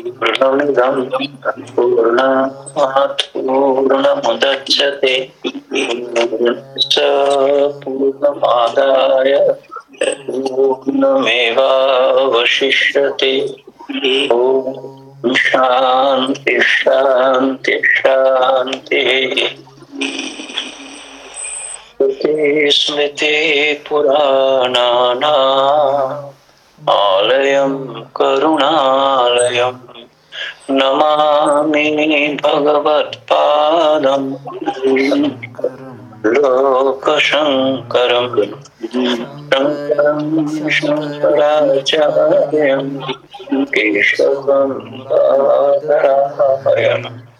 पूर्णमिदं पूर्णात् पूर्णमुदच्यते स पूर्णमादाय पूर्णमेवावशिष्यते। ॐ शान्ति शान्ति शान्तिः। स्मृति पुराणाना आलयं करुणालयं नमामि भगवत्पादं लोकशङ्करं शङ्करं शङ्कराचार्यं केशवं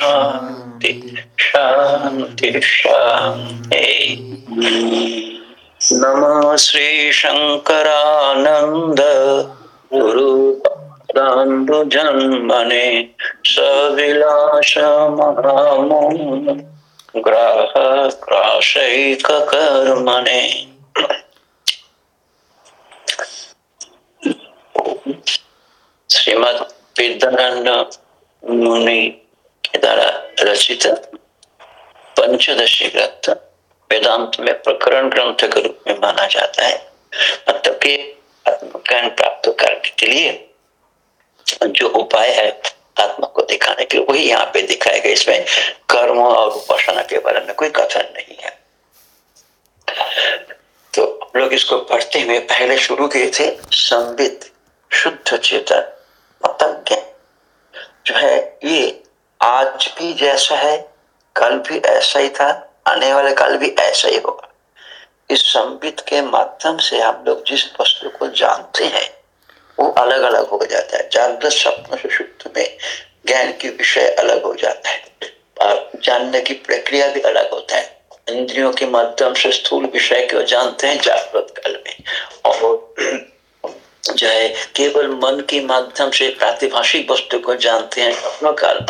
शांति शांति शांति नमः श्री शंकरानंद गुरु जन्मने सविलास महामूल ग्राह क्राशैक कर्मणे श्रीमद विद्यानंद मुनि द्वारा रचित पंचदशी ग्रंथ वेदांत में प्रकरण ग्रंथ के रूप में माना जाता है। मतलब कि आत्मज्ञान प्राप्त करने के लिए जो उपाय है आत्मा को दिखाने के लिए, वही यहाँ पे दिखाया गया। इसमें कर्म और उपासना के बारे में कोई कथन नहीं है। तो हम लोग इसको पढ़ते हुए पहले शुरू किए थे संबित शुद्ध चेतन, मतज्ञ। जो है, ये जैसा है, कल भी ऐसा ही था, आने वाले कल भी ऐसा ही होगा। इस संबित के माध्यम से हम लोग जिस वस्तु को जानते हैं, वो अलग अलग हो जाता है। जागृत स्वप्न सुषुप्त में ज्ञान की विषय अलग हो जाता है। जानने की प्रक्रिया भी अलग होता है। इंद्रियों के माध्यम से स्थूल विषय को जानते हैं जागृत काल में। और जो है, केवल मन के माध्यम से प्रातिभाषिक वस्तु को जानते हैं स्वप्न काल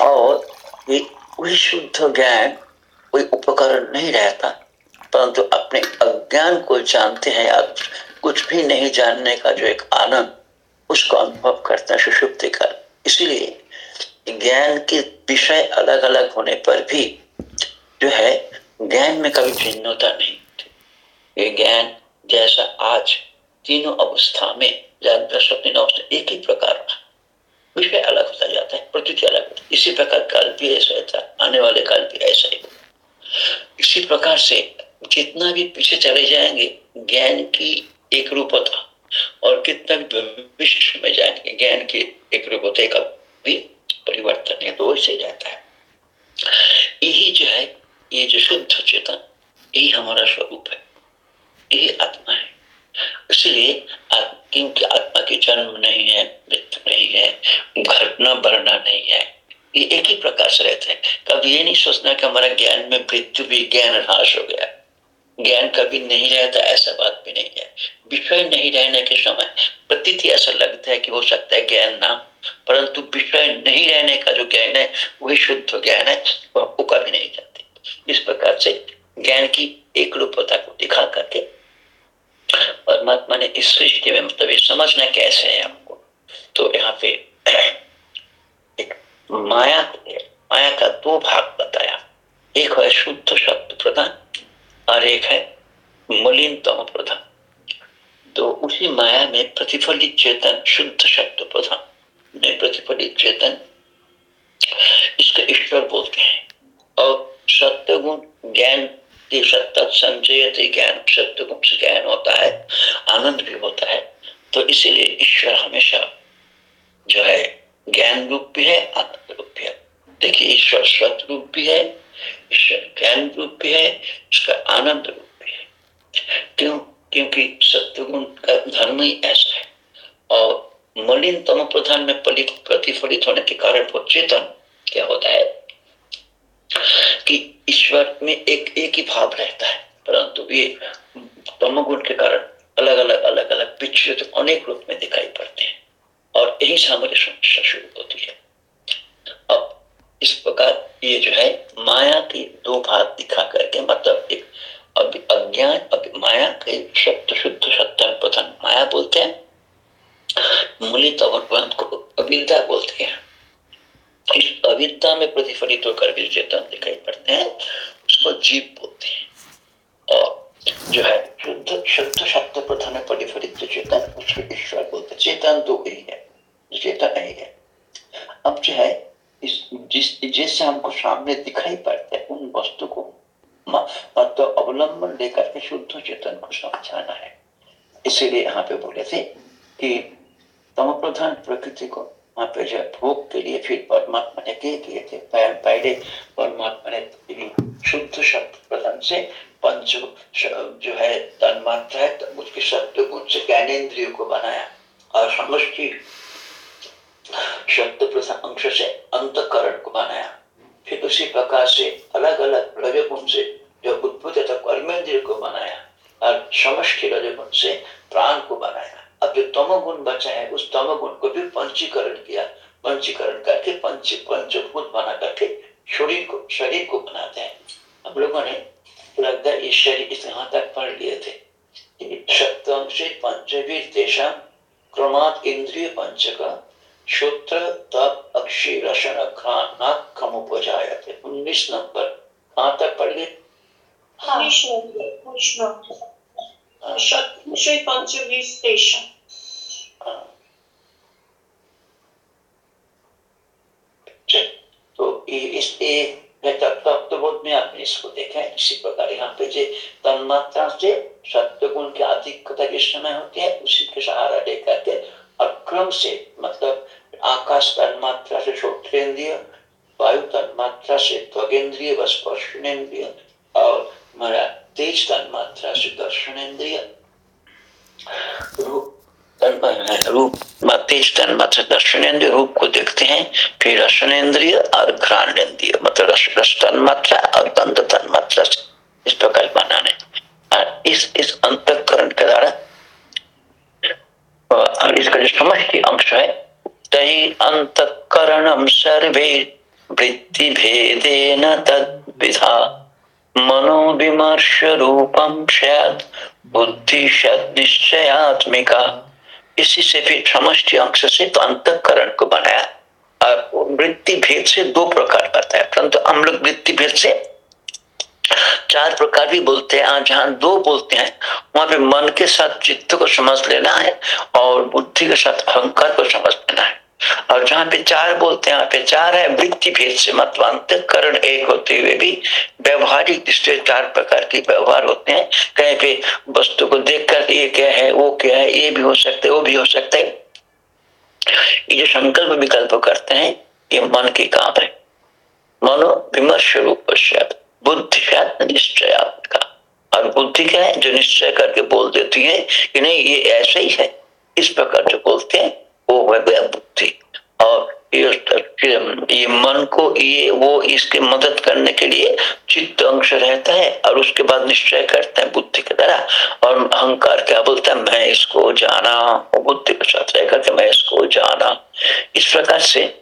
और ये शुद्ध ज्ञान कोई उपकरण नहीं रहता, परंतु अपने अज्ञान को जानते हैं, अब कुछ भी नहीं जानने का जो एक आनंद, उसको अनुभव करते हैं सुषुप्ति काल इसीलिए ज्ञान के विषय अलग अलग होने पर भी जो है, ज्ञान में कभी भिन्नता नहीं ये ज्ञान जैसा आज तीनों अवस्था में स्वप्न अवस्था एक ही प्रकार का। विषय अलग होता जाता है, प्रकृति अलग होता इसी प्रकार काल भी ऐसा था आने वाले काल भी ऐसा ही इसी प्रकार से जितना भी पीछे चले जाएँगे, ज्ञान की एक रूपता और कितना भी भविष्य में जाएँगे, ज्ञान की एक रूपता का भी परिवर्तन है तो वैसे जाता है। यही जो है, ये जो शुद्ध चेतन, यही हमारा स्वरूप है, यही आत्मा है। इसलिए क्योंकि आत्मा की जन्म नहीं है, मृत्यु नहीं है, घटना बढ़ना नहीं है, ये एक ही प्रकार से रहते हैं। कभी ये नहीं सोचना कि हमारा ज्ञान में मृत्यु भी ज्ञान ह्रास हो गया। ज्ञान कभी नहीं रहता, ऐसा बात भी नहीं है। विषय नहीं रहने के समय प्रतीति ऐसा लगता है कि हो सकता है ज्ञान ना परंतु विषय नहीं रहने का जो ज्ञान है, वही शुद्ध ज्ञान है, वह कभी नहीं जाती। इस प्रकार से ज्ञान की एक रूपता को दिखा करके परमात्मा ने इस सृष्टि में मतलब समझना कैसे है हमको तो यहाँ पे एक माया माया का दो भाग बताया। एक है शुद्ध शब्द प्रधान, और एक है मलिनतम प्रधान। तो उसी माया में प्रतिफलित चेतन शुद्ध शब्द प्रधान। में प्रतिफलित चेतन इसका ईश्वर बोलते हैं। और सत्य गुण ज्ञान सत्य संचय ज्ञान सत्य से ज्ञान होता है, आनंद भी होता है। तो इसीलिए ईश्वर हमेशा जो है, ज्ञान रूप भी है, आनंद रूप भी है। देखिए, ईश्वर सत रूप भी है, ईश्वर ज्ञान रूप भी है इसका आनंद रूप भी है। क्यों? क्योंकि सत्य गुण का धर्म ही ऐसा है। और मलिन तम प्रधान में प्रतिफलित होने के कारण वो चेतन क्या होता है? ईश्वर में एक एक ही भाव रहता है। परंतु ये तमोगुण के कारण अलग अलग अलग अलग पिछले तो अनेक रूप में दिखाई पड़ते हैं और यही सामग्री समस्या शुरू होती है। अब इस प्रकार ये जो है, माया के दो भाग दिखा करके मतलब एक अज्ञान माया के सत्य शुद्ध सत्य प्रधान माया बोलते हैं, मूलित को अविद्या बोलते हैं। इस अविद्या में प्रतिफलित होकर के चेतन दिखाई पड़ते हैं, उसको जीव बोलते हैं। और जो है, शुद्ध शुद्ध सत्य प्रधान प्रतिफलित जो चेतन, उसको ईश्वर बोलते चेतन तो यही है, चेतन नहीं है। अब जो है, इस, जिस, जैसे हमको सामने दिखाई पड़ते हैं, उन वस्तु को तो अवलंबन लेकर के शुद्ध चेतन को समझाना है। इसीलिए यहाँ पे बोले थे कि तम प्रधान प्रकृति को वहाँ पे जो भोग के लिए फिर परमात्मा ने क्या किए थे पहले परमात्मा ने शुद्ध शब्द प्रधान से पंच जो है तन मात्रा है उसके शब्द गुण से ज्ञानेन्द्रियों को बनाया और समष्टि शब्द प्रधान अंश से अंतकरण को बनाया फिर उसी प्रकार से अलग अलग रजगुण से जो उद्भुत था कर्मेंद्रिय को बनाया और समष्टि रजगुण से प्राण को बनाया अब जो तमोगुण बचा है, उस तमोगुण को भी पंचीकरण किया। पंचीकरण करके पंच पंचभूत बना करके शरीर को शरीर को बनाते हैं। हम लोगों ने लगता है इस शरीर इस यहाँ तक पढ़ लिए थे? सप्तम से पंचवीर तेषा क्रमात इंद्रिय पंच का श्रोत्र तप अक्षी रसन खम उपजायते उन्नीस नंबर। कहाँ तक पढ़ गए पंचवीस तेषा तो इस तत्वबोध में आपने इसको देखा है, इसी प्रकार यहाँ पे जो तन्मात्रा से सत्य गुण की जिस समय होती है, उसी के सहारा लेकर के अक्रम से मतलब आकाश तन्मात्रा से श्रोत्रेंद्रिय वायु तन्मात्रा से त्वगेंद्रिय व स्पर्शनेन्द्रिय और तेज तन्मात्रा से दर्शनेन्द्रिय रूप रूप तेज तन मात्र दर्शनेन्द्रिय रूप को देखते हैं फिर रसनेन्द्रिय और घ्राणेन्द्रिय मतलब रस रस तन मात्रा और दंत तन मात्रा इस प्रकार बनाने और इस इस अंतकरण के द्वारा और इसका जो समष्टि अंश है तही अंतकरणम सर्वे वृत्ति भेदेन तद मनोविमर्श रूपम सैद बुद्धि निश्चयात्मिका। इसी से भी समष्टि अंश से तो अंतकरण को बनाया। और वृत्ति भेद से दो प्रकार करता है। परंतु हम लोग वृत्ति भेद से चार प्रकार भी बोलते हैं। आज जहाँ दो बोलते हैं, वहाँ पे मन के साथ चित्त को समझ लेना है और बुद्धि के साथ अहंकार को समझ लेना है। और जहाँ पे चार बोलते हैं यहाँ पे चार है, वृत्ति भेद से मतलब अंतकरण एक होते हुए भी व्यवहारिक दृष्टि चार प्रकार के व्यवहार होते हैं। कहीं पे वस्तु को देख कर ये क्या है, वो क्या है, ये भी हो सकता है, वो भी हो सकता है। ये जो संकल्प विकल्प करते हैं, ये मन की काम है। मनो विमर्श रूप बुद्धि निश्चय का और बुद्धि क्या है, जो निश्चय करके बोल देती है कि नहीं, ये ऐसे ही है। इस प्रकार जो बोलते हैं वो है बुद्धि। और ये मन को ये, वो इसके मदद करने के लिए चित्त अंश रहता है और उसके बाद निश्चय करता है बुद्धि के द्वारा और अहंकार क्या बोलता है? मैं इसको जाना। बुद्धि के साथ रह करके मैं इसको जाना। इस प्रकार से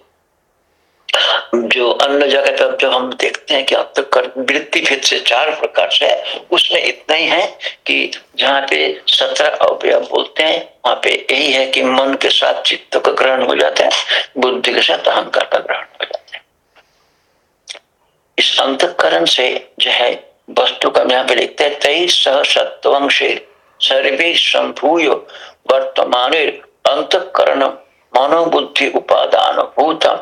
जो अन्य जगह पर जो हम देखते हैं कि अब तक वृत्ति भेद से चार प्रकार से उसमें इतना ही है कि जहाँ पे सत्रह अवयव बोलते हैं, वहाँ पे यही है कि मन के साथ चित्त का ग्रहण हो जाता है, बुद्धि के साथ अहंकार का ग्रहण हो जाता है। इस अंतकरण से जो है, वस्तु का यहाँ पे लिखते हैं तेईस सह सत्वंशे सर्वे संभूय वर्तमान अंतकरण मनोबुद्धि उपादान भूतम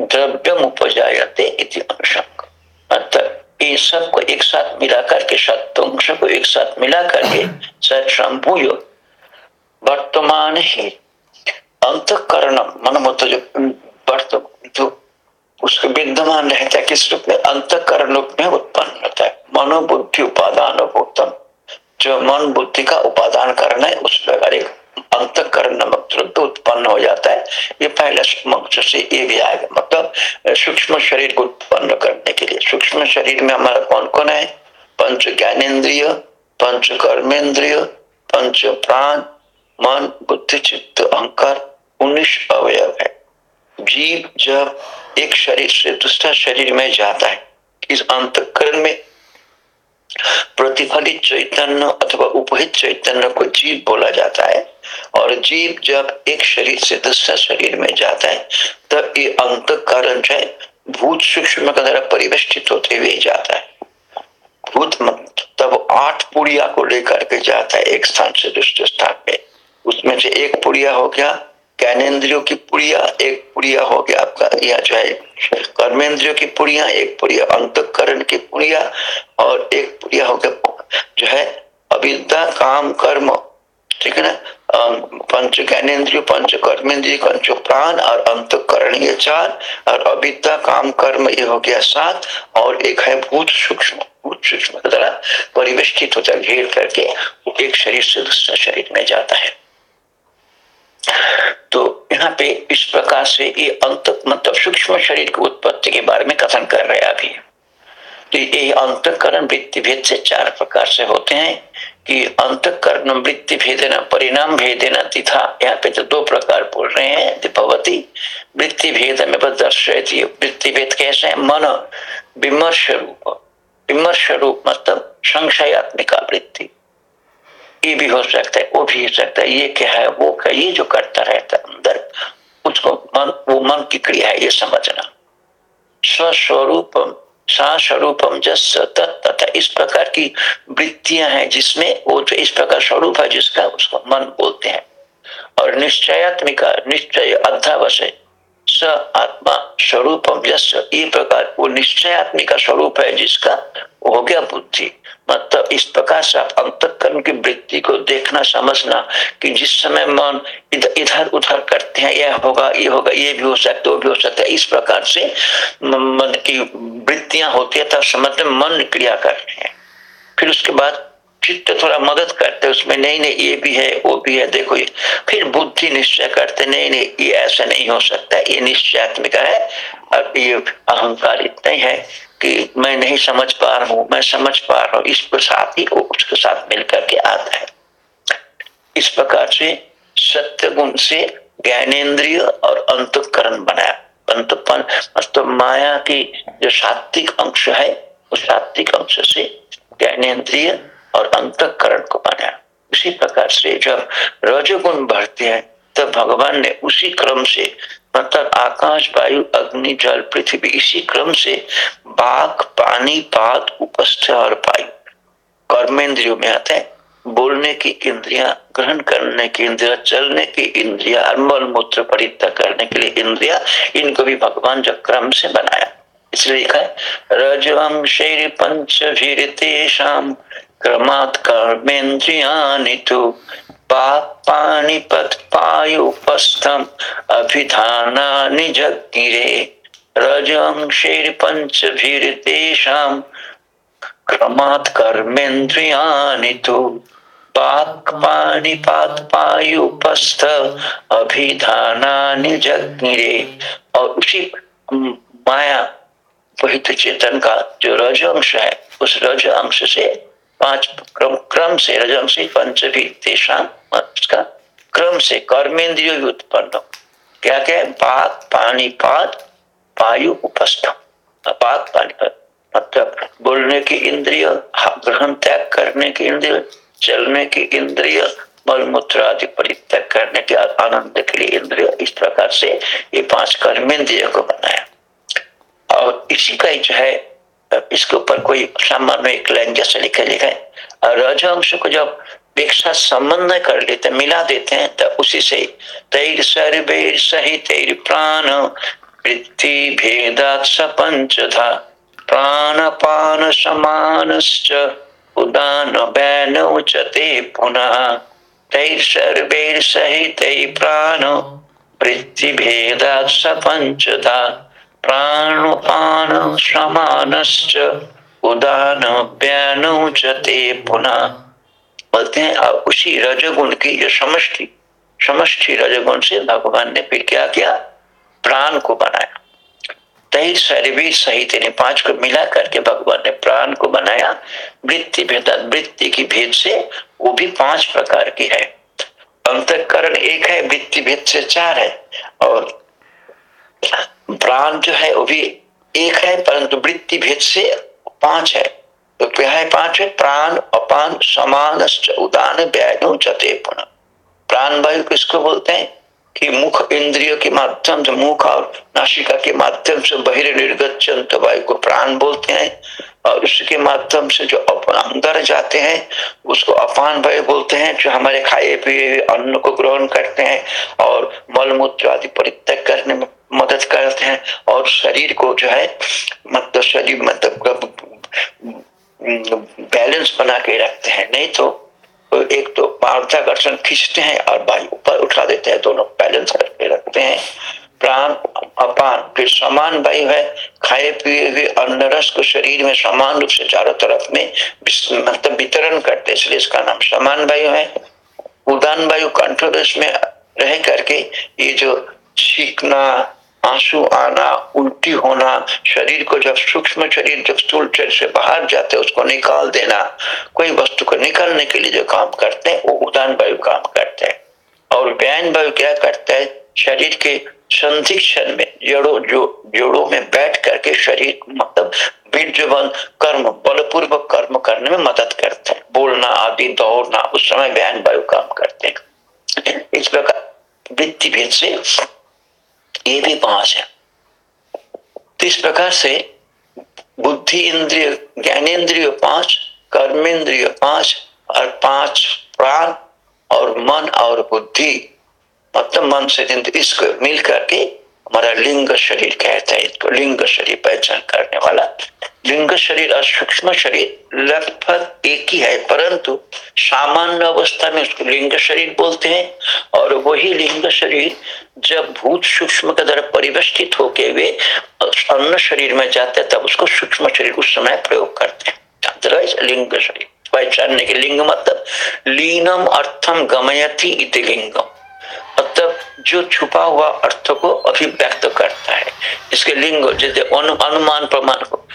द्रव्यम उपजाते इति अनुशंक। अर्थात ये सबको एक साथ मिला करके सत्वंश को एक साथ मिला करके सत्संभूय, वर्तमान ही अंतकरण मन मत जो वर्त, जो उसके विद्यमान रहता है, किस रूप में? अंतकरण रूप में उत्पन्न होता है। मनोबुद्धि उपादान भूतम जो मन बुद्धि का उपादान करना है, उस प्रकार एक अंतकरण नमक तुरंत उत्पन्न हो जाता है। ये पहले मक्ष से ये भी आएगा। मतलब सूक्ष्म शरीर को उत्पन्न करने के लिए। सूक्ष्म शरीर में हमारा कौन कौन है? पंच ज्ञानेन्द्रिय, पंच कर्मेंद्रिय पंच प्राण, मन, बुद्धि, चित्त, अहंकार, उन्नीस अवयव है। जीव जब एक शरीर से दूसरा शरीर में जाता है। इस अंतकरण में प्रतिफलित चैतन्य अथवा उपहित चैतन्य को जीव बोला जाता है। और जीव जब एक शरीर से दूसरा शरीर में जाता है तब ये अंतकरण जो है, भूत सूक्ष्म का द्वारा परिवेष्टित होते हुए जाता है। भूत तब आठ पुड़िया को लेकर के जाता है, एक स्थान से दूसरे स्थान में उसमें से एक पुड़िया हो गया ज्ञानेन्द्रियों की पुड़िया, एक पुड़िया हो गया आपका यह जो है, कर्मेंद्रियों की पुड़िया, एक पुड़िया, अंतकरण की पुड़िया, और एक पुड़िया हो गया, जो है, अविद्या, काम, कर्म, ठीक है ना? पंच ज्ञानेन्द्रिय, पंच कर्मेंद्रिय, पंच प्राण, और अंतकरण ये चार, और अविद्या, काम, कर्म, ये हो गया सात, और एक है भूत सूक्ष्म भूत सूक्ष्म द्वारा परिवेष्टित होता घेर करके एक शरीर से दूसरा शरीर में जाता है। तो यहाँ पे इस प्रकार से ये अंत मतलब सूक्ष्म शरीर की उत्पत्ति के बारे में कथन कर रहे हैं अभी। तो ये अंतकरण वृत्ति भेद से चार प्रकार से होते हैं कि अंतकरण वृत्ति भेदेना परिणाम भेदेना तिथा। यहाँ पे तो दो प्रकार बोल रहे हैं, दीपावती वृत्ति भेद में दर्शयती वृत्ति भेद कैसे है? मन विमर्श रूप विमर्श रूप मतलब संशयात्मिका वृत्ति। ये भी हो सकता है, वो भी हो सकता है, ये क्या है, वो क्या ये जो करता रहता है अंदर, उसको मन, वो मन की क्रिया है, ये समझना। स्वस्वरूपम स्वरूपम जस तथा इस प्रकार की वृत्तियाँ हैं जिसमें वो जो इस प्रकार स्वरूप है जिसका उसको मन बोलते हैं। और निश्चयात्मिका, निश्चय अध्यावश स आत्मा स्वरूपम जस ये प्रकार वो निश्चयात्मिका स्वरूप है जिसका हो गया बुद्धि। मतलब इस प्रकार से आप अंतकरण की वृत्ति को देखना, समझना कि जिस समय मन इधर उधर करते हैं, यह होगा, ये होगा, ये भी हो सकता है, वो भी हो सकता है, इस प्रकार से मन की वृत्तियाँ होती है, तब समझते मन क्रिया कर रहे हैं। फिर उसके बाद चित्त थोड़ा मदद करते उसमें नहीं नहीं, ये भी है, वो भी है, देखो ये। फिर बुद्धि निश्चय करते नहीं नहीं, ये ऐसा नहीं हो सकता, ये निश्चयात्मिका है और ये अहंकार इतना ही है। कि मैं नहीं समझ पा रहा हूँ, मैं समझ पा रहा हूँ। इसके साथ ही वो उसके साथ मिलकर के आता है। इस प्रकार से सत्य गुण से ज्ञानेन्द्रिय और अंतकरण बनाया। अंतपन मतलब माया की जो सात्विक अंश है, उस सात्विक अंश से ज्ञानेन्द्रिय और अंतकरण को बनाया। उसी प्रकार से जब रजोगुण बढ़ते हैं, तब भगवान ने उसी क्रम से मतलब आकाश, वायु, अग्नि, जल, पृथ्वी, इसी क्रम से बाघ, पानी, पात, उपस्थ और पायु कर्मेंद्रियों में आते हैं। बोलने की इंद्रिया, ग्रहण करने की इंद्रिया, चलने की इंद्रिया मल मूत्र परित्याग करने के लिए इंद्रिया, इनको भी भगवान जो क्रम से बनाया। इसलिए लिखा है रजवंशैर पंच शाम क्रमात् कर्मेन्द्रियानि तु। पाणिपत, पायुपस्थम अभिधानानि जग्गिरे रजंशेर पंचभिर्तेषां क्रमात् कर्मेन्द्रियाणि तु। पाणिपात, पायुपस्थ अभिधानानि जग्गिरे और उसी माया वहित चेतन का जो रज अंश है, उस रज अंश से पाँच क्रम से रजम से पंच भी तेषाम उसका क्रम से कर्मेंद्रिय उत्पन्न क्या क्या है? पानी पात वायु उपस्थ। पाक पानी मतलब बोलने की इंद्रिय, ग्रहण त्याग करने की इंद्रिय, चलने की इंद्रिय मल मूत्र आदि परित्याग करने के आनंद के लिए इंद्रिय। इस प्रकार से ये पाँच कर्मेंद्रिय को बनाया। और इसी का जो है इसके ऊपर कोई सामान्य एक लाइन जैसे लिखे लिखा। है रजअंश को जब एक साथ कर लेते, मिला देते हैं तो उसी से तैर सर्वेर सहित प्राण, वृत्ति भेदात पंचधा प्राण पान समान उदान बैन उचते पुनः। तैर सर्वेर सहित प्राण, वृत्ति भेदात पंचधा प्राणपान समानश्च उदान उचते पुनः। बोलते हैं अब उसी रजगुण की जो समष्टि समष्टि रजगुण से भगवान ने फिर क्या किया? प्राण को बनाया। तही शरीर सहित यानी पाँच को मिला करके भगवान ने प्राण को बनाया। वृत्ति भेद, वृत्ति की भेद से वो भी पाँच प्रकार की है। अंतकरण एक है, वृत्ति भेद से चार है। और प्राण जो है वो भी एक है, परंतु वृत्ति भेद से पाँच है। तो क्या है पाँच है, प्राण, अपान, समान उदान, व्यायु चते पुनः। प्राण वायु किसको बोलते हैं? कि मुख इंद्रियों के माध्यम से, मुख और नासिका के माध्यम से बहिर्निर्गत वायु को प्राण बोलते हैं। और उसके माध्यम से जो अंदर जाते हैं, उसको अपान वायु बोलते हैं, जो हमारे खाए पिए अन्न को ग्रहण करते हैं और मलमूत्र आदि परित्याग करने में मदद करते हैं और शरीर को जो है मतलब शरीर मतलब बैलेंस बना के रखते हैं। नहीं तो एक तो माध्याकर्षण खींचते हैं और वायु ऊपर उठा देते हैं। दोनों बैलेंस करके रखते हैं। प्राण, अपान, फिर समान वायु है। खाए पिए हुए अन्न रस को शरीर में समान रूप से चारों तरफ़ में मतलब वितरण करते हैं। इसलिए इसका नाम समान वायु है। उदान वायु कंट्रोल में रह करके ये जो छीकना आँसू आना, उल्टी होना, शरीर को जब सूक्ष्म शरीर, जब स्थूल शरीर से बाहर जाते उसको निकाल देना। कोई वस्तु को निकालने के लिए जो काम करते हैं, वो उदान वायु काम करते हैं। और व्यान वायु क्या करता है? शरीर के संधि क्षण में, जड़ों, जो जोड़ों में बैठ करके शरीर मतलब बीर्जवन कर्म, बलपूर्वक कर्म करने में मदद करते हैं। बोलना आदि, दौड़ना, उस समय व्यान वायु काम करते हैं। इस प्रकार वृत्ति भेद से ये भी पाँच है। तो इस प्रकार से बुद्धि इंद्रिय, ज्ञानेन्द्रिय पाँच, कर्मेंद्रिय पाँच और पाँच प्राण और मन और बुद्धि मतलब मन से इसको मिल करके हमारा लिंग शरीर कहता है, इसको लिंग शरीर पहचान करने वाला। लिंग शरीर और सूक्ष्म शरीर, लगभग एक ही है, परंतु सामान्य अवस्था में उसको लिंग शरीर बोलते हैं, और वही लिंग शरीर जब भूत सूक्ष्म के द्वारा परिवेष्टित होके वे अन्न शरीर में जाते हैं, तब उसको सूक्ष्म शरीर उस समय प्रयोग करते हैं। अदरवाइज़ लिंग शरीर पहचानने के लिंग मतलब लीनम अर्थम गमयती इति लिंगम। मतलब जो छुपा हुआ अर्थ को अभिव्यक्त करता है इसके लिंग जैसे अनुमान प्रमाण को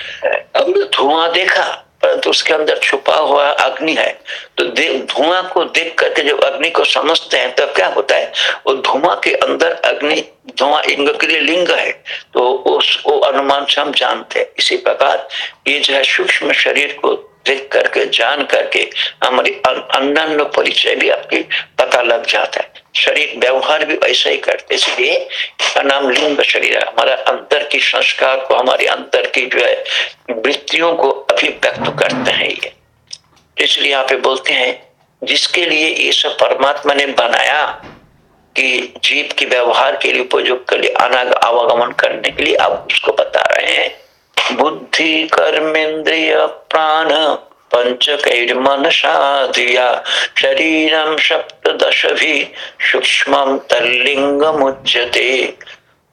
अब धुआँ देखा, परंतु तो उसके अंदर छुपा हुआ अग्नि है। तो धुआँ को देख करके जब अग्नि को समझते हैं तब क्या होता है? वो धुआँ के अंदर अग्नि, धुआँ इंग के लिए लिंग है। तो उस, वो अनुमान से हम जानते हैं। इसी प्रकार, ये जो है सूक्ष्म शरीर को देख करके, जान करके, हमारी अन्य परिचय भी आपकी पता लग जाता है। शरीर व्यवहार भी ऐसा ही करते इसलिए इसका नाम लिंग शरीर है। हमारा अंतर की संस्कार को, हमारे अंतर की जो है, वृत्तियों को अभिव्यक्त करते हैं ये। इसलिए यहाँ पे बोलते हैं, जिसके लिए ये सब परमात्मा ने बनाया कि जीव के व्यवहार के लिए उपयोग के लिए अनाग आवागमन करने के लिए आप उसको बता रहे हैं। बुद्धि कर्मेंद्रिय प्राण पंचकैर्मनसा धिया शरीरम सप्तदशभि सूक्ष्म तल्लिंगमुच्यते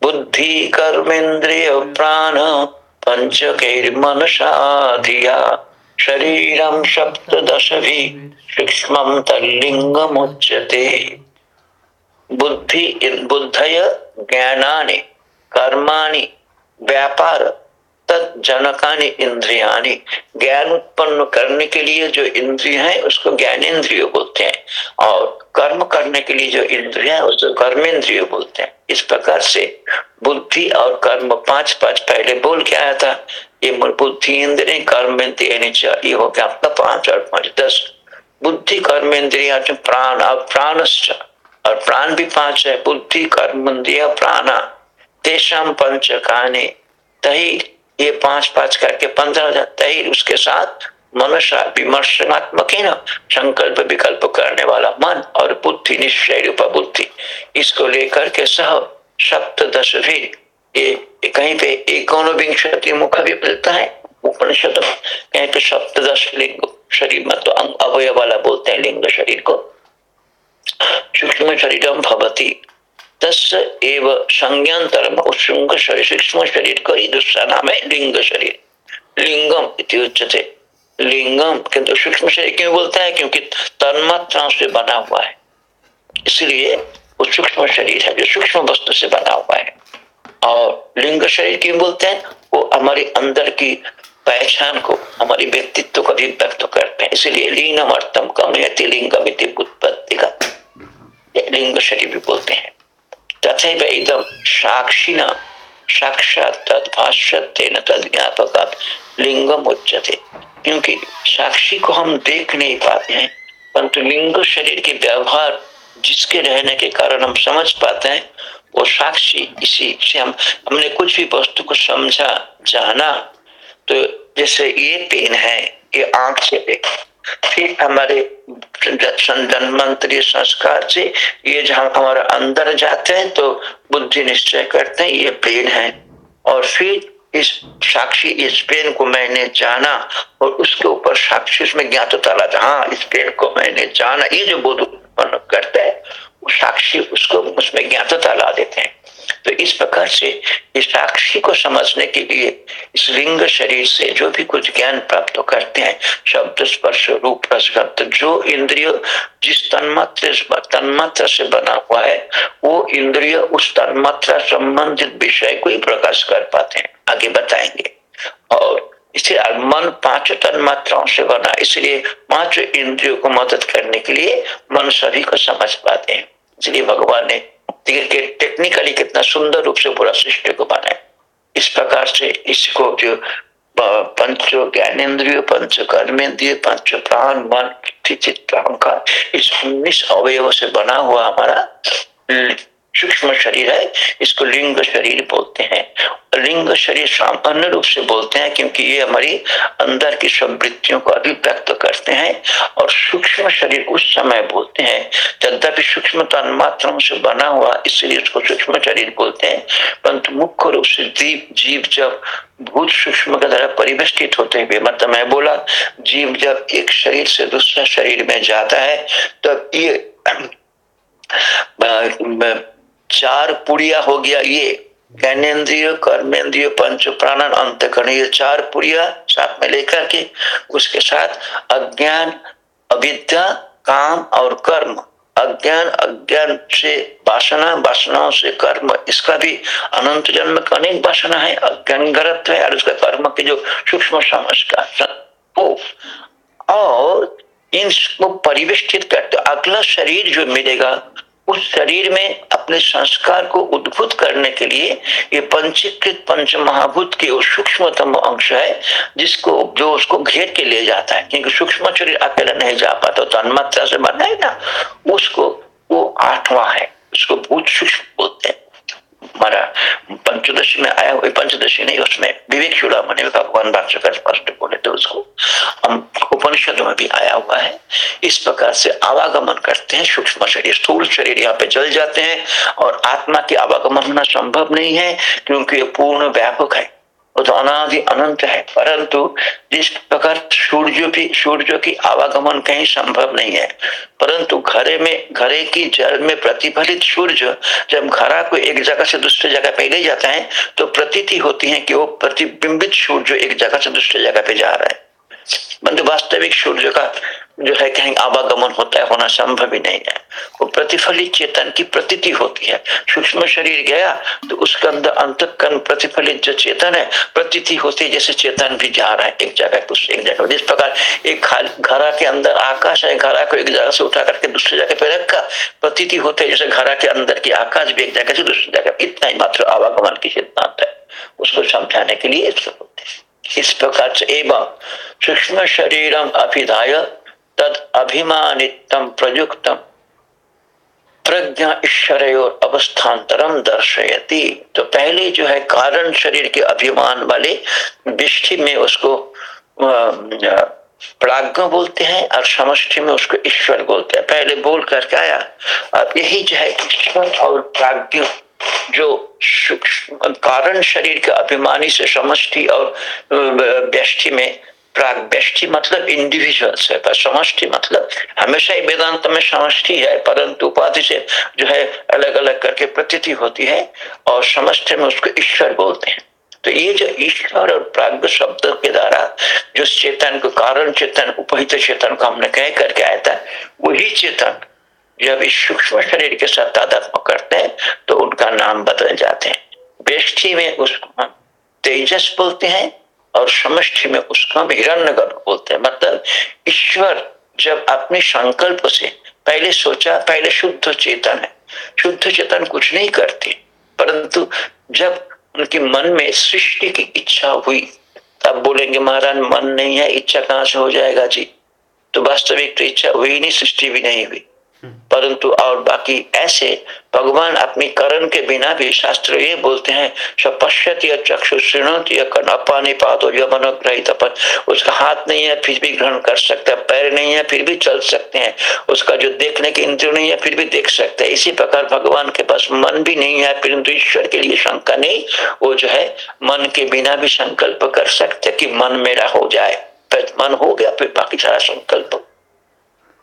बुद्धि कर्मेन्द्रिय प्राण पंचकैर्मनसा धिया शरीरम सप्तदशभि सूक्ष्म तल्लिंगमुच्यते बुद्धि, बुद्धय ज्ञानानि, कर्माणि, व्यापार तत्जनकानी इंद्रियानी ज्ञान उत्पन्न करने के लिए जो इंद्रिय है, उसको ज्ञानेन्द्रिय बोलते हैं। और कर्म करने के लिए जो इंद्रिय है उसको कर्मेंद्रिय बोलते हैं। इस प्रकार से बुद्धि और कर्म, पाँच पाँच पहले बोल के आया था। ये बुद्धि इंद्रिय, कर्म ये हो गया आपका पाँच और पाँच, दस। बुद्धि कर्मेंद्रिय प्राण, और प्राण और प्राण भी पाँच है। बुद्धि, कर्म इंद्रिय, प्राणा। तेषाम पंचकाने तही ये पाँच पाँच करके पंद्रह हज़ार तय उसके साथ मनुष्य विमर्शनात्मक है ना, संकल्प विकल्प करने वाला मन और बुद्धि, निश्चय रूप बुद्धि। इसको लेकर के सह सप्तश भी ये कहीं पे एकोनविंशति मुख भी मिलता है, उपनिषद कहीं पे सप्तश लिंग, शरीर में तो अवय वाला बोलते हैं, लिंग शरीर को। सूक्ष्म शरीरम भवती। तस् एव शरीर सूक्ष्म शरीर का ही दूसरा नाम है? लिंग शरीर लिंगम इति लिंगम किंतु सूक्ष्म शरीर क्यों बोलता है? क्योंकि तन्मात्राओं से बना हुआ है। इसलिए वो सूक्ष्म शरीर है, जो सूक्ष्म वस्तु से बना हुआ है। और लिंग शरीर क्यों बोलते हैं? वो हमारे अंदर की पहचान को, हमारे व्यक्तित्व को भी व्यक्त करते हैं। इसलिए लीनम अर्थम कमयति लिंगम उत्पत्ति का लिंग शरीर भी बोलते हैं। तथे इदम साक्षी न साक्षात तदभाष्य तद ज्ञापक लिंगम उच्चते क्योंकि साक्षी को हम देख नहीं पाते हैं, परंतु लिंग शरीर के व्यवहार जिसके रहने के कारण हम समझ पाते हैं, वो साक्षी इसी से हम, हमने कुछ भी वस्तु को समझा, जाना तो जैसे ये पेन है, ये आँख से देख। फिर हमारे जन्मंत्री संस्कार से। ये जहाँ हमारे अंदर जाते हैं तो बुद्धि निश्चय करते हैं, ये पेन है। और फिर इस साक्षी, इस पेन को मैंने जाना और उसके ऊपर साक्षी, उसमें ज्ञातता लाता हाँ इस पेन को मैंने जाना। ये जो बोध उत्पन्न करता है, वो साक्षी उसको, उसमें ज्ञातता ला देते हैं। तो इस प्रकार से इस साक्षी को समझने के लिए इस लिंग शरीर से जो भी कुछ ज्ञान प्राप्त करते हैं, शब्द, स्पर्श, रूप रसगंध जो इंद्रिय जिस तन्मात्र तन्मात्र से बना हुआ है, वो इंद्रिय उस तन्मात्रा संबंधित विषय को ही प्रकाश कर पाते हैं। आगे बताएँगे। और इसलिए मन पाँच तन मात्राओं से बना, इसलिए पाँच इंद्रियों को मदद करने के लिए मन सभी को समझ पाते हैं। इसलिए भगवान ने टेक्निकली कितना सुंदर रूप से पूरा सृष्टि को बनाए इस प्रकार से इसको जो पंच ज्ञानेन्द्रिय, पंच कर्मेंद्रिय पंच प्राण, मन, चित्त, अहंकार, इस उन्नीस अवयव से बना हुआ हमारा सूक्ष्म शरीर है, इसको लिंग शरीर बोलते हैं। लिंग शरीर सामान्य रूप से बोलते हैं क्योंकि ये हमारी अंदर की सब वृत्तियों को अभिव्यक्त करते हैं और सूक्ष्म शरीर उस समय बोलते हैं, यद्यपि सूक्ष्म तन्मात्राओं से बना हुआ, इसलिए उसको सूक्ष्म शरीर बोलते हैं। परंतु मुख्य रूप से जीव जीव जब भूत सूक्ष्म के द्वारा परिवेष्टित होते हुए मतलब मैं बोला, जीव जब एक शरीर से दूसरा शरीर में जाता है, तब ये चार पुड़िया हो गया ये, ज्ञानेन्द्रिय कर्मेंद्रिय पंच प्राणन अंतकरण ये चार पुड़िया साथ में लेकर के उसके साथ अज्ञान, अविद्या, काम और कर्म। अज्ञान अज्ञान से वासना, वासनाओं से कर्म, इसका भी अनंत जन्म का अनेक वासना है। अज्ञान गरत है और उसका कर्म के जो सूक्ष्म संस्कार और इनको परिवेष्टित करते, अगला शरीर जो मिलेगा उस शरीर में अपने संस्कार को उद्भुत करने के लिए ये पंचीकृत पंच महाभूत के सूक्ष्मतम अंश है, जिसको, जो उसको घेर के ले जाता है। क्योंकि सूक्ष्म शरीर अकेला नहीं जा पाता तो अन्मात्रा से बना है ना, उसको, वो आठवां है, उसको भूत सूक्ष्म बोलते हैं। हमारा पंचदशी में आया हुआ, पंचदशी नहीं, उसमें विवेक चूड़ामणि में भगवान भाष्यकर स्पष्ट बोले तो उसको। हम उपनिषद में भी आया हुआ है। इस प्रकार से आवागमन करते हैं, सूक्ष्म शरीर, स्थूल शरीर यहाँ पे जल जाते हैं और आत्मा के आवागमन होना संभव नहीं है, क्योंकि पूर्ण व्यापक है। तो अनादि अनंत है। परंतु जिस प्रकार सूर्य भी, सूर्य की आवागमन कहीं संभव नहीं है, परंतु घरे में, घरे की जल में प्रतिफलित सूर्य जब घरा को एक जगह से दूसरे जगह पे ले जाता है तो प्रतीति होती है कि वो प्रतिबिंबित सूर्य एक जगह से दूसरे जगह पे जा रहा है। परंतु वास्तविक सूर्य का जो है कहीं आवागमन होता है, होना संभव ही नहीं है। वो प्रतिफलित चेतन की प्रतीति होती है। सूक्ष्म शरीर गया तो उसके अंदर अंतकन प्रतिफलित जो चेतन है, प्रतीति होती है, जैसे चेतन भी जा रहा है, एक जगह कुछ एक जगह। जिस प्रकार एक घरा के अंदर आकाश है घरा को एक जगह से उठा करके दूसरी जगह पे रखा, प्रतीति होते है, जैसे घरा के अंदर की आकाश भी एक जगह से दूसरी जगह। इतना ही मात्र आवागमन की सिद्धांत है। उसको समझाने के लिए इस प्रकार से एवं सूक्ष्म शरीरम अभिधाय तद अभिमानितम प्रयुक्तम प्रज्ञा ईश्वर और अवस्थान्तरम दर्शयती। तो पहले जो है कारण शरीर के अभिमान वाले विष्ठि में उसको प्राज्ञ बोलते हैं और समष्टि में उसको ईश्वर बोलते हैं। पहले बोल करके आया। अब यही जो है ईश्वर और प्राज्ञ जो कारण शरीर के अभिमानी से समष्टि और व्यष्टि में प्राग व्यष्टि मतलब इंडिविजुअल्स है, पर समष्टि मतलब हमेशा ही वेदांत में समष्टि है, परंतु उपाधि से जो है अलग अलग करके प्रतीति होती है और समष्टि में उसको ईश्वर बोलते हैं। तो ये जो ईश्वर और प्राग्ञ शब्द के द्वारा जो चेतन को कारण चेतन, उपहित चेतन को हमने कह करके आया था, वही चेतन जब इस सूक्ष्म शरीर के साथ तादात्म करते हैं तो उनका नाम बदल जाते हैं। व्यष्टि में उसको हम तेजस बोलते हैं और समष्टि में उसका हम हिरण्य गर्भ बोलते हैं। मतलब ईश्वर जब अपने संकल्प से पहले सोचा, पहले शुद्ध चेतन है। शुद्ध चेतन कुछ नहीं करते। परंतु जब उनके मन में सृष्टि की इच्छा हुई, तब बोलेंगे, महाराज, मन नहीं है, इच्छा कहाँ से हो जाएगा जी? तो वास्तविक तो इच्छा हुई नहीं, सृष्टि भी नहीं हुई। परंतु और बाकी ऐसे भगवान अपनी करण के बिना भी शास्त्र ये बोलते हैं सपश्यत चक्षु श्रृणत अपानी पादो मनोग्रहित अपन उसका हाथ नहीं है, फिर भी ग्रहण कर सकता है। पैर नहीं है, फिर भी चल सकते हैं। उसका जो देखने के इंद्र नहीं है, फिर भी देख सकते हैं। इसी प्रकार भगवान के पास मन भी नहीं है, परंतु ईश्वर के लिए शंका नहीं, वो जो है मन के बिना भी संकल्प कर सकते कि मन मेरा हो जाए। मन हो गया, फिर बाकी सारा संकल्प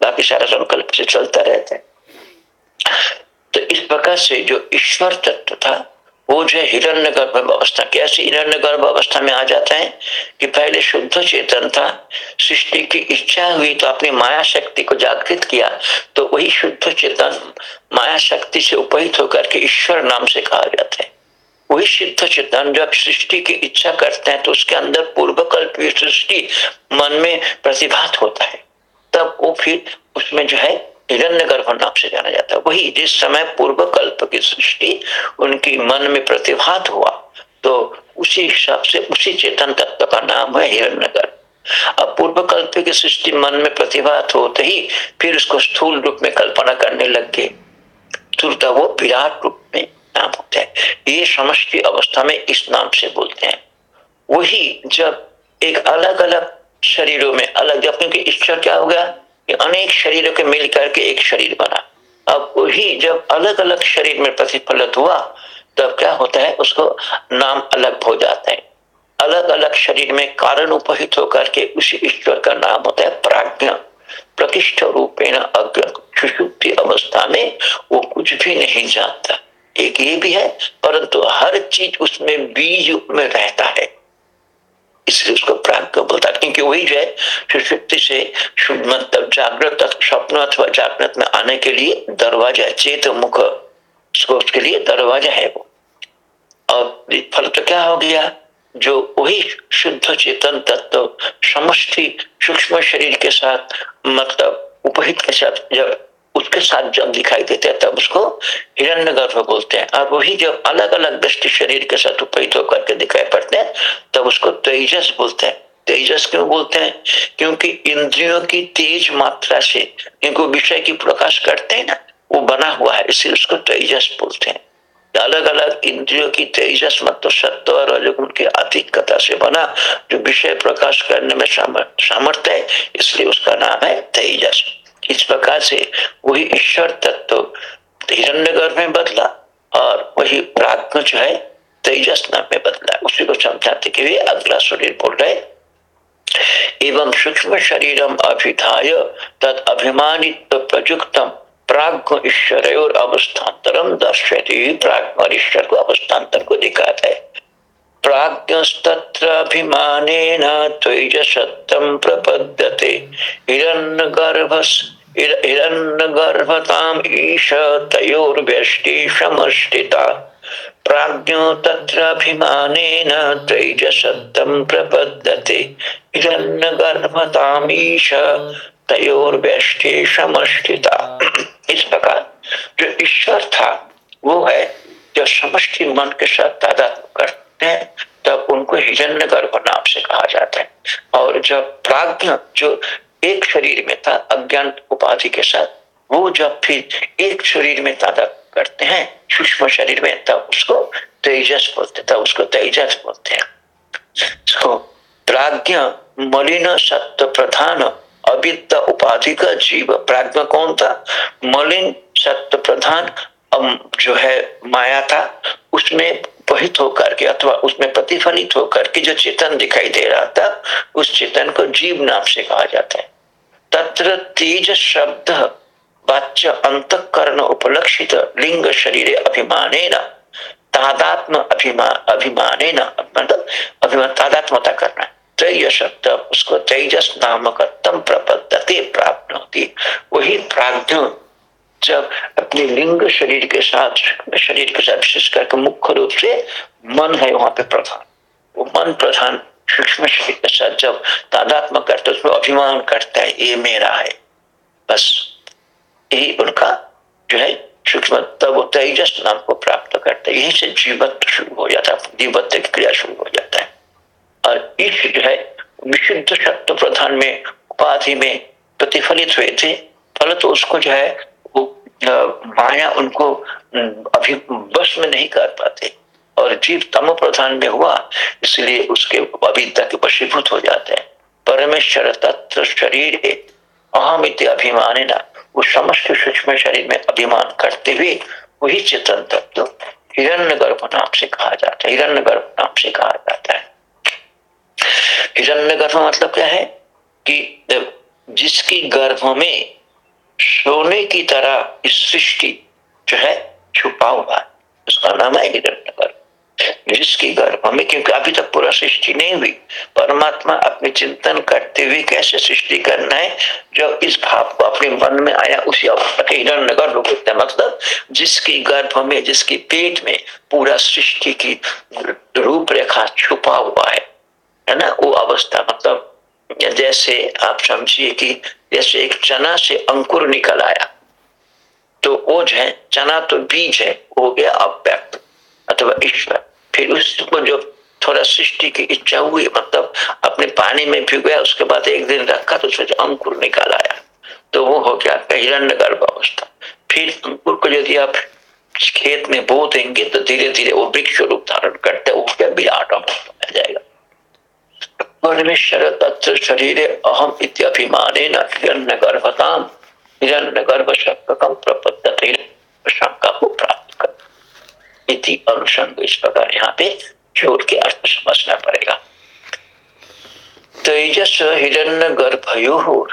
बाकी सारा संकल्प से चलता रहता है तो इस प्रकार से जो ईश्वर तत्व था वो जो है हिरण्य गर्भ अवस्था कैसे हिरण्य गर्भ अवस्था में आ जाता है कि पहले शुद्ध चेतन था सृष्टि की इच्छा हुई तो अपनी माया शक्ति को जागृत किया तो वही शुद्ध चेतन माया शक्ति से उपहित होकर के ईश्वर नाम से कहा जाता है वही सिद्ध चेतन जब सृष्टि की इच्छा करते हैं तो उसके अंदर पूर्व कल्प सृष्टि मन में प्रतिभात होता है तब वो फिर उसमें जो है हिरण्य गर्भ नाम से जाना जाता है। वही जिस समय पूर्व कल्प की सृष्टि उनकी मन में प्रतिभात हुआ तो उसी हिसाब से उसी चेतन तत्व का नाम है हिरण्य अब पूर्व कल्प की सृष्टि मन में प्रतिभात होते ही फिर उसको स्थूल रूप में कल्पना करने लग गए। तुरता वो विराट रूप में नाम होता है। ये समष्टि अवस्था में इस नाम से बोलते हैं। वही जब एक अलग अलग शरीरों में अलग जब क्योंकि ईश्वर क्या हो गया कि अनेक शरीरों के मिल करके एक शरीर बना। अब वही जब अलग अलग शरीर में प्रतिफलित हुआ, तब क्या होता है? उसको नाम अलग हो जाता है। अलग अलग शरीर में कारण उपहित होकर के उसी ईश्वर का नाम होता है प्राज्ञ। प्रतिष्ठ रूपेण अग्र। सुषुप्ति अवस्था में वो कुछ भी नहीं जानता। एक ये भी है, परंतु हर चीज़ उसमें बीज में रहता है। इसलिए उसको प्राग बोलता है। क्योंकि वही जो है सुषुप्ति से शुद्ध मतलब जागृत स्वप्न अथवा जागृत में आने के लिए दरवाज़ा है चेत मुख उसके लिए दरवाज़ा है वो। और फल तो क्या हो गया? जो वही शुद्ध चेतन तत्व, समष्टि, सूक्ष्म शरीर के साथ मतलब उपहित के साथ जब उसके साथ जब दिखाई देते हैं, तब उसको हिरण्य गर्भ बोलते हैं। और वही जब अलग अलग दृष्टि शरीर के साथ उपहित होकर के दिखाई पड़ते हैं, तब उसको तेजस बोलते हैं। तेजस क्यों बोलते हैं? क्योंकि इंद्रियों की तेज मात्रा से इनको विषय की प्रकाश करते हैं ना, वो बना हुआ है, इसलिए उसको तेजस बोलते हैं। अलग अलग इंद्रियों की तेजस मतलब सत्य और रजगुण की अधिकता से बना, जो विषय प्रकाश करने में सामर्थ्य है, इसलिए उसका नाम है तेजस। इस प्रकार से वही ईश्वर तत्व हिरण्य गर्भ में बदला और वही प्राज्ञ जो है तेजस नाम में बदला। उसी को समझाते के लिए अगला शरीर बोल रहे एवं सूक्ष्म शरीरम अभिधाय तद अभिमानित्व प्रयुक्तम प्राज्ञ ईश्वर और अवस्थान्तरम दर्शयती। प्राज्ञ और ईश्वर को अवस्थान्तर को दिखाता है। प्राज्ञस्तत्राभिमानेन त्वैजसत्तं प्रपद्यते। हिरण्यगर्भस् हिरण्यगर्भताम् ईश तयोर्व्यष्टि समष्टिता प्राज्ञो तत्राभिमानेन त्वैजसत्तं प्रपद्यते। हिरण्यगर्भताम् ईश तयोर्व्यष्टि समष्टिता इस प्रकार जो ईश्वर था, वो है जो समष्टि मन के साथ तादाद करता हैं तब उनको हिरण्य गर्भ नाम से कहा जाता है। और जब प्राज्ञ जो एक शरीर में था अज्ञान उपाधि के साथ वो जब फिर एक शरीर में तादा करते हैं सूक्ष्म शरीर में तब उसको तेजस बोलते तब उसको तेजस बोलते हैं। so, प्राज्ञ मलिन सत्य प्रधान अविद्या उपाधि का जीव। प्राज्ञ कौन था? मलिन सत्य प्रधान जो है माया था। उसमें वहित होकर के अथवा उसमें प्रतिफलित होकर के जो चेतन दिखाई दे रहा था, उस चेतन को जीव नाम से कहा जाता है। तत्र तेज शब्द वाच्य अंतकरण उपलक्षित लिंग शरीर अभिमाने तादात्म अभिमान अभिमाने मतलब अभिमान तादात्मता करना तेज शब्द, उसको तेजस नामक तम प्रपद्धते प्राप्त होती वही प्राज्ञ जब अपने लिंग शरीर के साथ, शरीर के साथ विशेष करके मुख्य रूप से मन है वहाँ पे प्रधान। वो मन प्रधान सूक्ष्म शरीर के साथ जब तादात्म करते उसमें अभिमान करता है, ये मेरा है। बस यही उनका जो है सूक्ष्म तब तेजस नाम को प्राप्त करता है। यही से जीवत्व शुरू हो जाता है जीवत्व की क्रिया शुरू हो जाता है। और इस जो है, विशुद्ध सत्व प्रधान में, उपाधि में प्रतिफलित हुए थे, फल तो उसको जो है वो माया उनको अभी बस में नहीं कर पाते। और जीव तम प्रधान में हुआ, इसलिए उसके अविद्या के वशीभूत हो जाते हैं। परमेश्वर तत्व शरीर अहम इति अभिमान वो समस्त सूक्ष्म शरीर में अभिमान करते हुए वही चेतन तत्व हिरण्य गर्भ नाम से कहा जाता है। हिरण्य गर्भ नाम से कहा जाता है। हिरण्य गर्भ मतलब क्या है? कि जिसकी गर्भ में सोने की तरह इस सृष्टि जो है छुपा हुआ है उसका नाम है हिरण्य गर्भ जिसकी गर्भ में क्योंकि अभी तक पूरा सृष्टि नहीं हुई, परमात्मा अपने चिंतन करते हुए कैसे सृष्टि करना है जब इस भाव को अपने मन में आया, उसी अवस्था हिरण्य गर्भ बोलते हैं मतलब जिसकी गर्भ में, जिसकी पेट में पूरा सृष्टि की रूपरेखा छुपा हुआ है। है ना? वो अवस्था मतलब जैसे आप समझिए कि जैसे एक चना से अंकुर निकल आया। तो वो जो है, चना तो बीज है, हो गया अव्यक्त अथवा ईश्वर। फिर उसको जो थोड़ा सृष्टि की इच्छा हुई मतलब अपने पानी में भिगोया उसके बाद एक दिन रखा तो उसमें अंकुर निकाल आया। तो वो हो गया हिरण्य गर्भ अवस्था फिर अंकुर को यदि आप खेत में बो देंगे तो धीरे धीरे वो वृक्ष रूप धारण करते वो क्या विराट अवस्था आ जाएगा। परमेश्वर तत्व शरीर अहम इत्यभिमान हिरण्य गर्भताम हिरण्य गर्भ शक्कम प्रपद्यते शंका को प्राप्त कर इति अनुसंग इस प्रकार यहाँ पे जोड़ के अर्थ समझना पड़ेगा। तेजस हिरण्य गर्भयो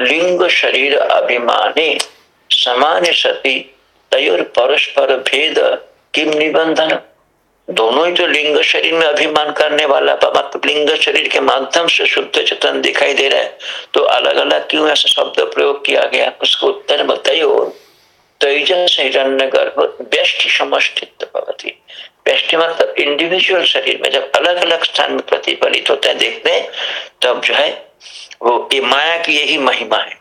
लिंग शरीर अभिमाने समान सती तयोर परस्पर भेद किम निबंधन दोनों ही तो लिंग शरीर में अभिमान करने वाला मतलब लिंग शरीर के माध्यम से शुद्ध चेतन दिखाई दे रहा है। तो अलग अलग क्यों ऐसा शब्द प्रयोग किया गया? उसको उत्तर बताइयो। तेजस हिरण्य गर्भ व्यष्टि समष्टित भवती। व्यष्टि मतलब इंडिविजुअल शरीर में जब अलग अलग स्थान में प्रतिफलित होते हैं, देखते हैं, तब जो है, वो ये माया की यही महिमा है।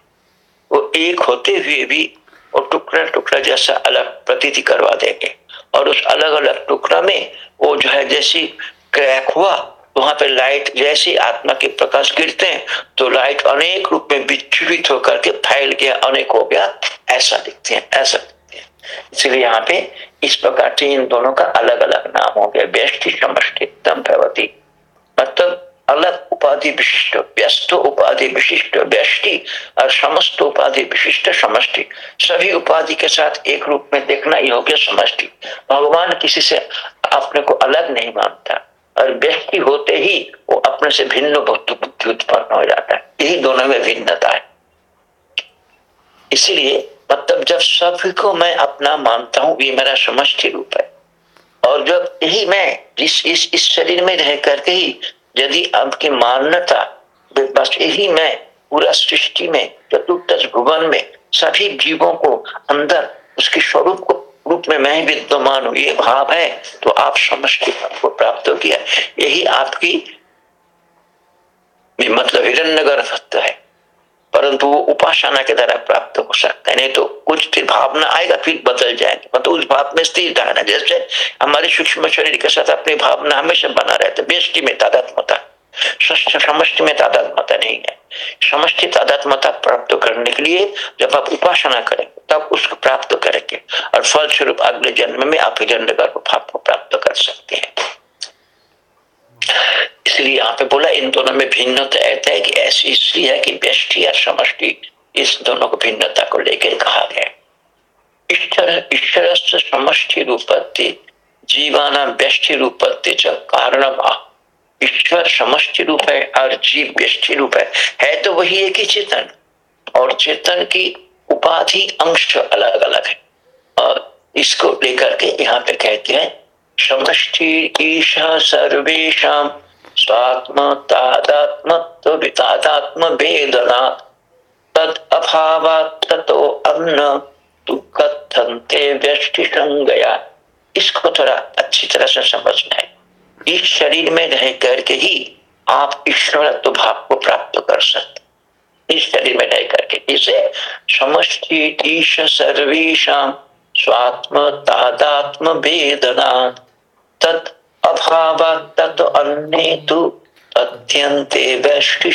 वो एक होते हुए भी वो टुकड़ा टुकड़ा जैसा अलग प्रतीति करवा देंगे। और उस अलग अलग टुकड़ा में वो जो है जैसी क्रैक हुआ, वहाँ पे लाइट जैसे आत्मा के प्रकाश गिरते हैं तो लाइट अनेक रूप में विच्छुरित होकर के फैल गया, अनेक हो गया, ऐसा दिखते हैं, ऐसा दिखते हैं। इसलिए यहाँ पे इस प्रकार से इन दोनों का अलग अलग नाम हो गया। व्यस्टि समष्टि भगवती मतलब अलग उपाधि विशिष्ट, व्यस्त उपाधि विशिष्ट, व्यष्टि, और समस्त उपाधि विशिष्ट समष्टि। सभी उपाधि के साथ एक रूप में देखना ही हो गया समष्टि। भगवान किसी से अपने को अलग नहीं मानता, और व्यक्ति होते ही वो अपने से भिन्न बुद्धि उत्पन्न हो जाता है। यही दोनों में भिन्नता है। इसलिए मतलब जब सभी को मैं अपना मानता हूँ, ये मेरा समष्टि रूप है। और जब यही मैं इस इस शरीर में रह करके ही यदि आपकी मान्यता बस यही मैं पूरा सृष्टि में चतुर्थ भुवन में सभी जीवों को अंदर उसके स्वरूप को, रूप में मैं ही विद्यमान हूँ, ये भाव है तो आप समष्टि को प्राप्त हो। गया यही आपकी मतलब हिरण्य गर्भ है। परंतु वो उपासना के द्वारा प्राप्त हो सकता है। नहीं तो कुछ भावना आएगा, फिर बदल जाएँगे। मतलब उस भाव में स्थिर रहना। जैसे हमारे सूक्ष्म शरीर के साथ अपनी भावना हमेशा बना रहता है। बेष्टि में तादात्मता समष्टि में तादात्मता नहीं है। समष्टि तादात्मता प्राप्त करने के लिए जब आप उपासना करेंगे, तब उसको प्राप्त करेंगे और फल स्वरूप अगले जन्म में आप हिरण्य गर्भ भाव को प्राप्त कर सकते हैं। इसलिए यहाँ पे बोला, इन दोनों में भिन्नता है। कि ऐसी इसलिए है कि व्यष्टि या समष्टि, इस दोनों को भिन्नता को लेकर कहा गया। ईश्वर ईश्वर समष्टि रूपत्ति, जीवाना व्यष्टि रूपत्ति च कारण ईश्वर समष्टि रूप है और जीव व्यष्टि रूप है। है तो वही एक ही चेतन। और चेतन की उपाधि अंश अलग अलग है। और इसको लेकर के यहाँ पे कहते हैं, समष्टि ईशा सर्वेशा स्वात्म तादात्म वेदना तद अन्न व्यष्टि गया इसको थोड़ा अच्छी तरह से समझना है इस शरीर में रह करके ही आप ईश्वरत्व भाव को प्राप्त कर सकते इस शरीर में रह करके। इसे समष्टि ईश स्वात्म तादात्म वेदना तत् अभाव तत् अन्य तो अत्यंते वैष्टि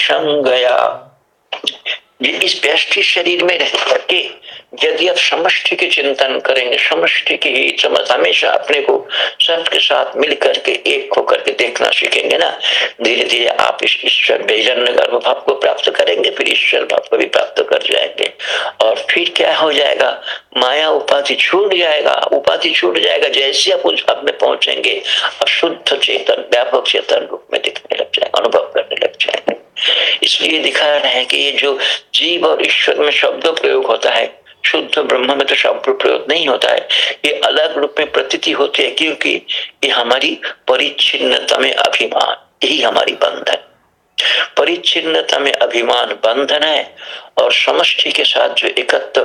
संगया इस व्यष्टि शरीर में रह करके यदि आप समष्टि के चिंतन करेंगे, समष्टि की ही समझ हमेशा अपने को सबके साथ मिल करके एक होकर के देखना सीखेंगे ना। धीरे धीरे आप इस ईश्वर बेजन्य गर्भ भाव को प्राप्त करेंगे, फिर ईश्वर भाव को भी प्राप्त कर जाएँगे। और फिर क्या हो जाएगा? माया उपाधि छूट जाएगा, उपाधि छूट जाएगा, जैसे आप उस भाव में पहुँचेंगे शुद्ध चेतन, व्यापक चेतन रूप में दिखने लग जाएगा, अनुभव करने लग जाएँगे। इसलिए दिखा रहे हैं कि ये जो जीव और ईश्वर में शब्द प्रयोग होता है, शुद्ध ब्रह्म में तो शब्द प्रयोग नहीं होता है। ये अलग रूप में प्रतीति होती है क्योंकि ये हमारी परिच्छिन्नता में अभिमान, यही हमारी बंधन। परिच्छिन्नता में अभिमान बंधन है और समष्टि के साथ जो एकत्र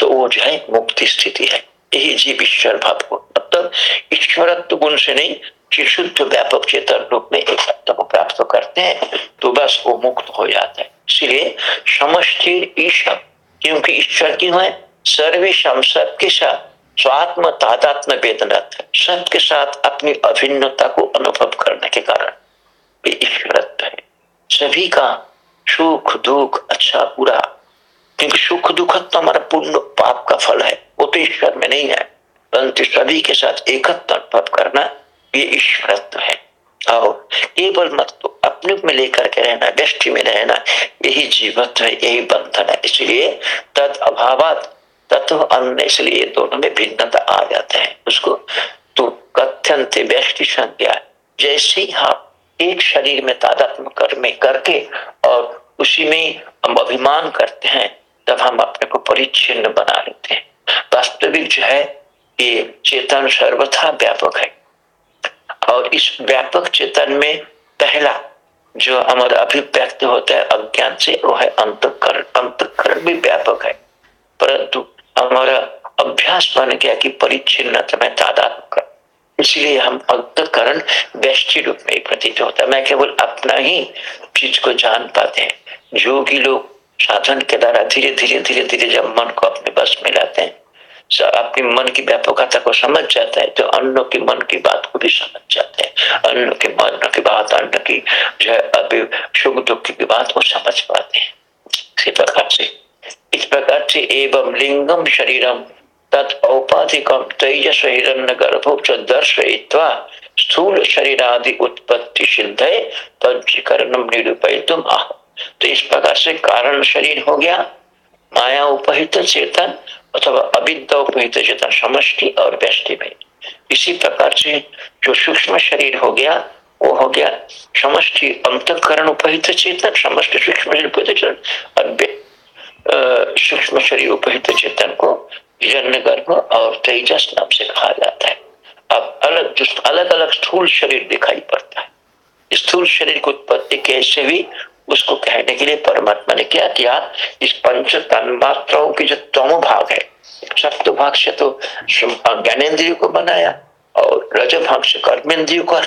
तो वो जो है मुक्ति स्थिति है। यही जीव ईश्वर भाव को मतलब ईश्वरत्व गुण से नहीं शुद्ध व्यापक चेतन रूप में एक को प्राप्त करते हैं तो बस वो मुक्त हो जाता है इसलिए समष्टिर ईश्वर क्योंकि ईश्वर क्यों है सर्वेशम सबके साथ स्वात्म तादात्म वेदना सबके साथ अपनी अभिन्नता को अनुभव करने के कारण ईश्वरत्व है सभी का सुख दुख अच्छा बुरा क्योंकि सुख दुख तो हमारा पूर्ण पाप का फल है वो तो ईश्वर में नहीं है परंतु सभी के साथ एकत्र अनुभव करना ये ईश्वरत्व है और केवल मत तो अपने में लेकर के रहना, दृष्टि में रहना, यही जीवत्व है, यही बंधन है। इसलिए तद अभाव तत्व अन्य, इसलिए दोनों में भिन्नता आ जाता है। उसको तो कथन थे व्यष्टि संज्ञा, जैसे ही हम एक शरीर में तादात्म कर, में करके और उसी में हम अभिमान करते हैं, तब हम अपने को परिच्छिन्न बना लेते हैं। वास्तविक जो है, ये चेतन सर्वथा व्यापक है। और इस व्यापक चेतन में पहला जो हमारा अभिव्यक्त होता है अज्ञान से, वो है अंतकरण। अंतकरण भी व्यापक है। परंतु हमारा अभ्यास बन गया कि परिच्छिन्नता में तादात्म कर इसलिए हम अंतकरण व्यष्टि रूप में प्रतीत होता है। मैं केवल अपना ही चीज़ को जान पाते हैं। जो भी लोग साधन के द्वारा धीरे धीरे धीरे धीरे जब मन को अपने बस में लाते हैं अपने मन की व्यापकता को समझ जाता है तो अन्य के मन की बात को भी समझ जाते हैं। अन्य के मन की बात अन्य की जो है अभी सुख दुख की बात को समझ पाते हैं। इसी प्रकार से, इस प्रकार से एवं लिंगम शरीरम तत्पौपाधिकम तेजस हिरण्य गर्भो दर्शयित्वा स्थूल शरीर आदि उत्पत्ति सिद्ध है, पंचीकरणम निरूपयितुम आह। तो इस प्रकार से कारण शरीर हो गया, माया उपहित चेतन अथवा अविद्या उपहित चेतन समष्टि और व्यष्टि में। इसी प्रकार से जो सूक्ष्म शरीर हो गया, वो हो गया समष्टि अंतकरण उपहित चेतन, समष्टि सूक्ष्म शरीर उपहित चेतन और सूक्ष्म शरीर उपहित चेतन को हिरण्य गर्भ और तेजस नाम से कहा जाता है। अब अलग जो अलग अलग स्थूल शरीर दिखाई पड़ता है। स्थूल शरीर की उत्पत्ति कैसे भी उसको कहने के लिए परमात्मा ने क्या किया? इस पंच तन्मात्राओं की जो तम भाग है सप्त भाग से तो ज्ञानेन्द्रिय को बनाया और रज भाग से कर्मेंद्रिय को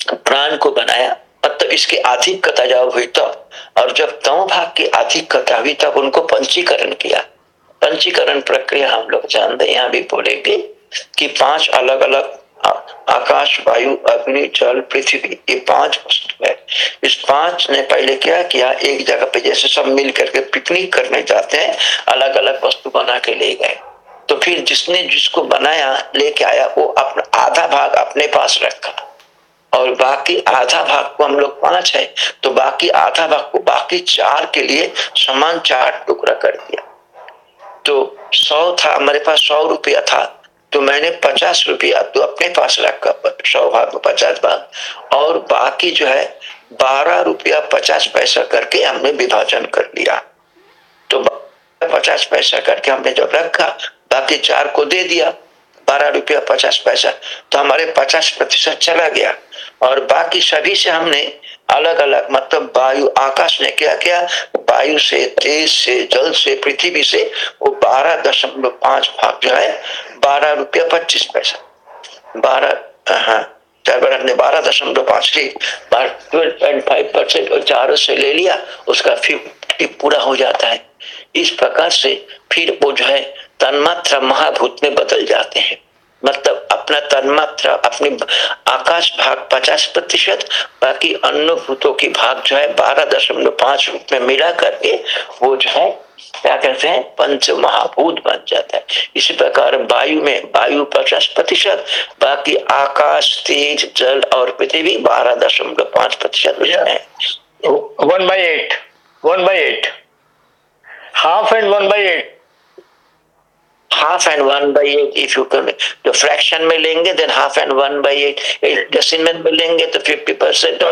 प्राण को बनाया। मतलब इसकी आधिकता जब हुई तब और जब तम भाग की आधिकता हुई तब उनको पंचीकरण किया। पंचीकरण प्रक्रिया हम लोग जानते हैं, यहाँ भी बोलेंगे कि पाँच अलग अलग आकाश, वायु, अग्नि, जल, पृथ्वी, ये पाँच वस्तु है। इस पाँच ने पहले क्या किया? एक जगह पे जैसे सब मिल करके पिकनिक करने जाते हैं अलग अलग वस्तु बना के ले गए। तो फिर जिसने जिसको बनाया, लेके आया, वो अपना आधा भाग अपने पास रखा। और बाकी आधा भाग को हम लोग पाँच है तो बाकी आधा भाग को बाकी चार के लिए समान चार टुकड़ा कर दिया। तो सौ था, हमारे पास सौ रुपया था। तो मैंने पचास रुपया तो अपने पास रखा सौ भाग पचास भाग और बाकी जो है, बारह रुपया पचास पैसा करके हमने विभाजन कर लिया। तो पचास पैसा करके हमने जब रखा, बाकी चार को दे दिया, बारह रुपया पचास पैसा तो हमारे पचास प्रतिशत चला गया। और बाकी सभी से हमने अलग अलग मतलब वायु, आकाश ने क्या किया, वायु से, तेज से, जल से, पृथ्वी से वो बारह दशमलव पाँच भाग जो है बारह रुपया पच्चीस पैसा। बारह हाँ ने बारह दशमलव पाँच फाइव परसेंट और चारों से ले लिया, उसका फिफ्टी पूरा हो जाता है। इस प्रकार से फिर वो जो है तन्मात्रा महाभूत में बदल जाते हैं। मतलब अपना तन्मात्रा, अपने आकाश भाग पचास प्रतिशत, बाकी अन्य भूतों की भाग जो है बारह दशमलव पाँच रूप में मिला करके वो जो है क्या कहते हैं? पंच महाभूत बन जाता है। इसी प्रकार वायु में वायु पचास प्रतिशत बाकी आकाश तेज जल और पृथ्वी बारह दशमलव पाँच प्रतिशत one by eight one by eight half and one by eight half and one by eight if you कर जो फ्रैक्शन में लेंगे then half and one by eight decimal में लेंगे तो fifty percent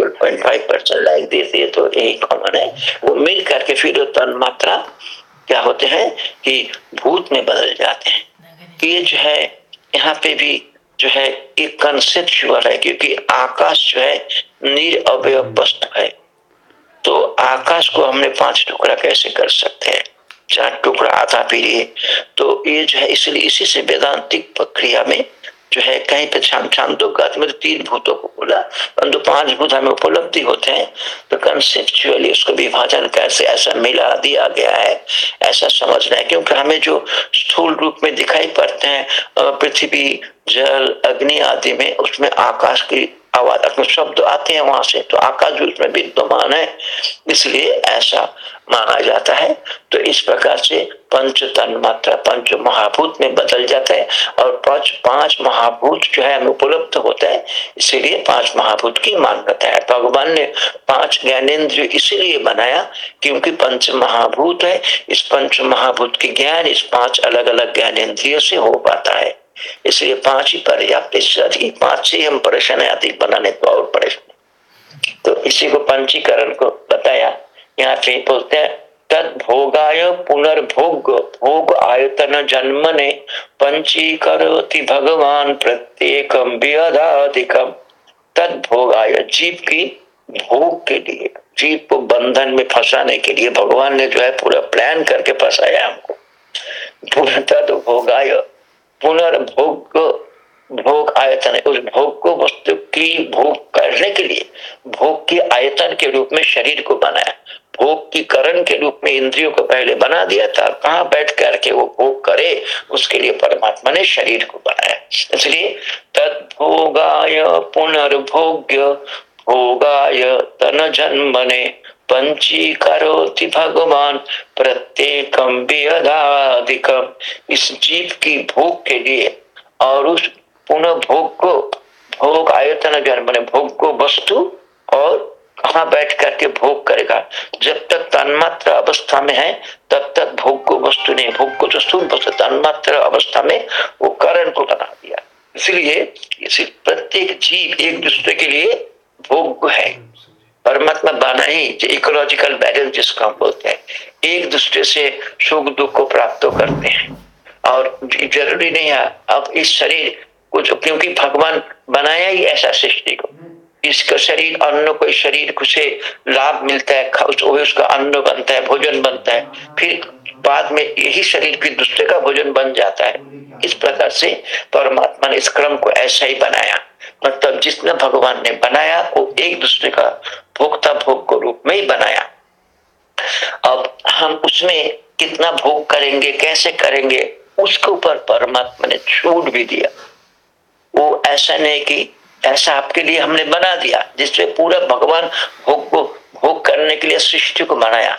percent like this ये तो यही कॉमन है वो मिल करके फिर तन मात्रा क्या होते हैं कि भूत में बदल जाते हैं। ये जो है यहाँ पे भी जो है एक कंसेप्चुअल है क्योंकि आकाश जो है निरअवय वस्तु है। तो आकाश को हमने पाँच टुकड़ा कैसे कर सकते हैं? चार टुकड़ा आधा पीढ़ी। तो ये जो है इसलिए इसी से वेदांतिक प्रक्रिया में जो है, कहीं पे दो में तीन भूतों को बोला। परंतु पाँच भूत हमें उपलब्धि होते हैं। तो कंसेप्चुअली उसको विभाजन कैसे ऐसा मिला, दिया गया है। ऐसा समझना है। क्योंकि हमें जो स्थूल रूप में दिखाई पड़ते हैं पृथ्वी, जल, अग्नि आदि में, उसमें आकाश की आवाज़, अपने शब्द आते हैं वहाँ से तो आकाश भी उसमें विद्यमान है। इसलिए ऐसा माना जाता है तो इस प्रकार से पंच तन मात्रा, पंच महाभूत में बदल जाता है और पाँच पाँच महाभूत जो है हमें उपलब्ध होता है, इसीलिए पाँच महाभूत की मान्यता है भगवान ने पाँच ज्ञानेन्द्र इसीलिए बनाया क्योंकि पंच महाभूत है। इस पंच महाभूत के ज्ञान इस पाँच अलग अलग ज्ञानेन्द्रियों से हो पाता है। इसलिए पाँच ही पर्याप्त पाँच से हम परेशान है अधिक बनाने तो और परेशान। तो इसी को पंचीकरण को बताया। यहाँ पे बोलते हैं, तद भोगाय पुनर्भोग, भोग आयतन जन्मने पंचीकरोति भगवान व्यधाधिकम तद भोगाय, जीव की भोग के लिए, जीव को बंधन में फंसाने के लिए भगवान ने जो है पूरा प्लान करके फंसाया हमको। तद भोगाय पुनर्भोग, भोग आयतन, उस भोग को वस्तु की भोग करने के लिए, भोग के आयतन के रूप में शरीर को बनाया। भोग की करण के रूप में इंद्रियों को पहले बना दिया था। कहा बैठ करके वो भोग करे, उसके लिए परमात्मा ने शरीर को बनाया। इसलिए तदभोगाय पुनर्भोग्य, भोगाय तन जन्मने पंची करोति भगवान प्रत्येकम वियदाधिकम इस जीव की भोग के लिए और उस पुनः भोग को भोग आयतन बने भोग को वस्तु और कहा बैठ करके भोग करेगा। जब तक तन्मात्र अवस्था में है, तब तक भोग को वस्तु नहीं, भोग को तो स्थूल वस्तु तन्मात्र अवस्था में वो करण को बना दिया। इसलिए प्रत्येक जीव एक दूसरे के लिए भोग है। परमात्मा बना ही जो इकोलॉजिकल बैलेंस जिसको हम बोलते हैं, एक दूसरे से सुख दुख को प्राप्त करते हैं। और ज़रूरी नहीं है, अब इस शरीर कुछ क्योंकि भगवान बनाया ही ऐसा सृष्टि को। इसका शरीर अन्न को शरीर से लाभ मिलता है वही उसका अन्न बनता है, भोजन बनता है। फिर बाद में यही शरीर फिर दूसरे का भोजन बन जाता है। इस प्रकार से परमात्मा ने इस क्रम को ऐसा ही बनाया। मतलब जिसने भगवान ने बनाया, वो एक दूसरे का भोक्ता भोग को रूप में ही बनाया। अब हम उसमें कितना भोग करेंगे, कैसे करेंगे, उसके ऊपर परमात्मा ने छूट भी दिया। वो ऐसा नहीं कि ऐसा आपके लिए हमने बना दिया जिससे पूरा भगवान भोग को, भोग करने के लिए सृष्टि को बनाया।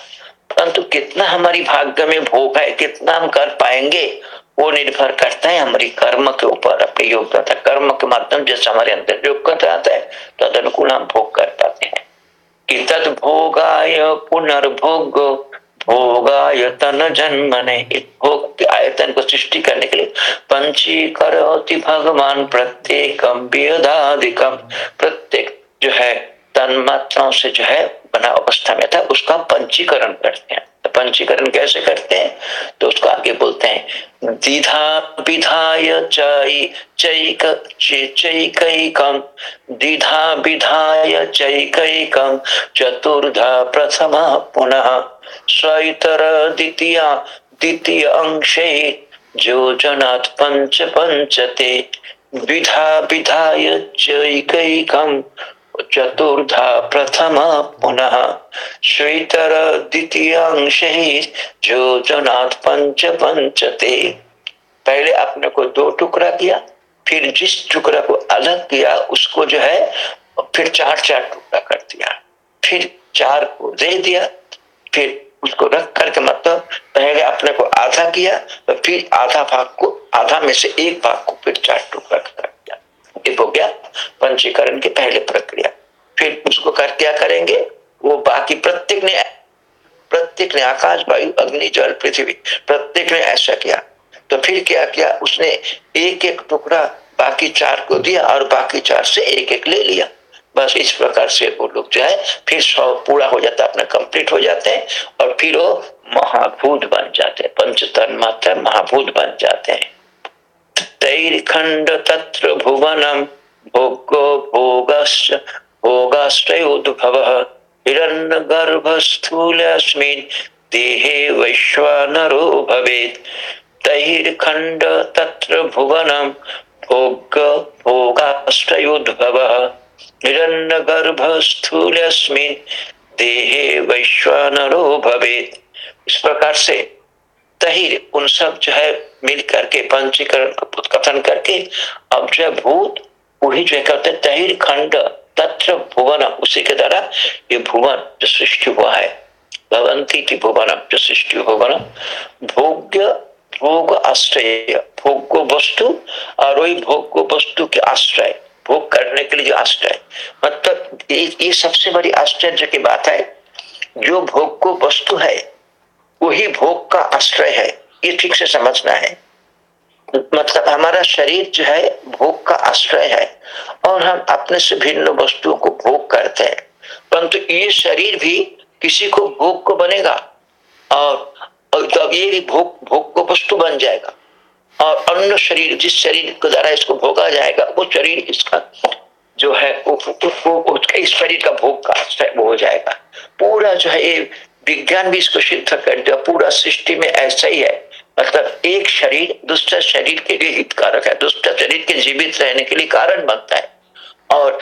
परंतु कितना हमारी भाग्य में भोग है, कितना हम कर पाएँगे, वो निर्भर करता है हमारी कर्म के ऊपर, अपने योग्यता कर्म के माध्यम जैसे हमारे अंदर योग्यता आता है तो अनुकूल हम भोग कर पाते हैं। कि तद भोगाय पुनर्भोग भोगायतन जन्मने भोग आयतन को सृष्टि करने के लिए। पंची करोति भगवान प्रत्येक वेदाधिकम प्रत्येक जो है तन मात्राओं से जो है, बना अवस्था में था, उसका पंचीकरण करते हैं। तो पंचीकरण कैसे करते हैं? तो उसको आगे बोलते हैं, दिधा विधाय चई चैक चैकैकम दीधा विधाय चैकैकम चतुर्धा प्रथम पुनः द्वितीय द्वितीय अंशे योजनात् पंच पंचते विधा विधाय चैकैकम चतुर्धा प्रथम पुनः। श्वेतर द्वितीयांश योजनाथ पंच पंचते पहले आपने को दो टुकड़ा किया, फिर जिस टुकड़ा को अलग किया, उसको जो है, फिर चार चार टुकड़ा कर दिया। फिर चार को दे दिया फिर उसको रख करके मतलब पहले अपने को आधा किया तो फिर आधा भाग को, आधा में से एक भाग को फिर चार टुकड़ा कर दिया। ये हो गया पंचीकरण की पहले प्रक्रिया। फिर उसको कर क्या करेंगे? वो बाकी प्रत्येक ने प्रत्येक ने आकाश, वायु, अग्नि, जल, पृथ्वी, प्रत्येक ने ऐसा किया। तो फिर क्या किया? उसने एक एक टुकड़ा बाकी चार को दिया और बाकी चार से एक एक ले लिया। बस इस प्रकार से वो लोग जो है फिर सौ पूरा हो जाता है अपना कंप्लीट हो जाते हैं और फिर वो महाभूत बन जाते हैं, पंचतन मात्र महाभूत बन जाते हैं। तैरखंड तत्र भुवनम भोगो भोगश्च भोगाश्रयोद्भवः हिरण्यगर्भस्थूलस्मिन्, देहे वैश्वानरो भवेत्। तैर्खण्ड तत्र भुवनं भोग भोगाश्रयोद्भवः हिरण्यगर्भस्थूलस्मिन् देहे वैश्वानरो भवेत्। इस प्रकार से तहिर उन सब जो है मिल करके पंचीकरण कथन करके अब जो है भूत, वही जो कहते हैं तहिर खंड तत्र भुवन, उसी के द्वारा ये भुवन जो सृष्टि हुआ है। भवंती भुवन, जो सृष्टि भुवन। भोग्य, भोग आश्रय, भोग्य वस्तु और वही भोग्य वस्तु के आश्रय। भोग करने के लिए जो आश्रय मतलब ये सबसे बड़ी आश्चर्य की बात है जो भोग को वस्तु है वही भोग का आश्रय है। ये ठीक से समझना है। मतलब हमारा शरीर जो है भोग का आश्रय है और हम अपने से भिन्न वस्तुओं को भोग करते हैं। परंतु ये शरीर भी किसी को भोग को बनेगा और, तो अब ये भी भोग भोग को वस्तु बन जाएगा। और अन्य शरीर जिस शरीर के द्वारा इसको भोगा जाएगा वो शरीर इसका जो है वो, वो, वो इस शरीर का भोग का आश्रय हो जाएगा। पूरा जो है ये विज्ञान भी इसको सिद्ध कर दिया पूरा सृष्टि में ऐसा ही है। मतलब एक शरीर दूसरे शरीर के लिए हितकारक है दूसरे शरीर के जीवित रहने के लिए कारण बनता है। और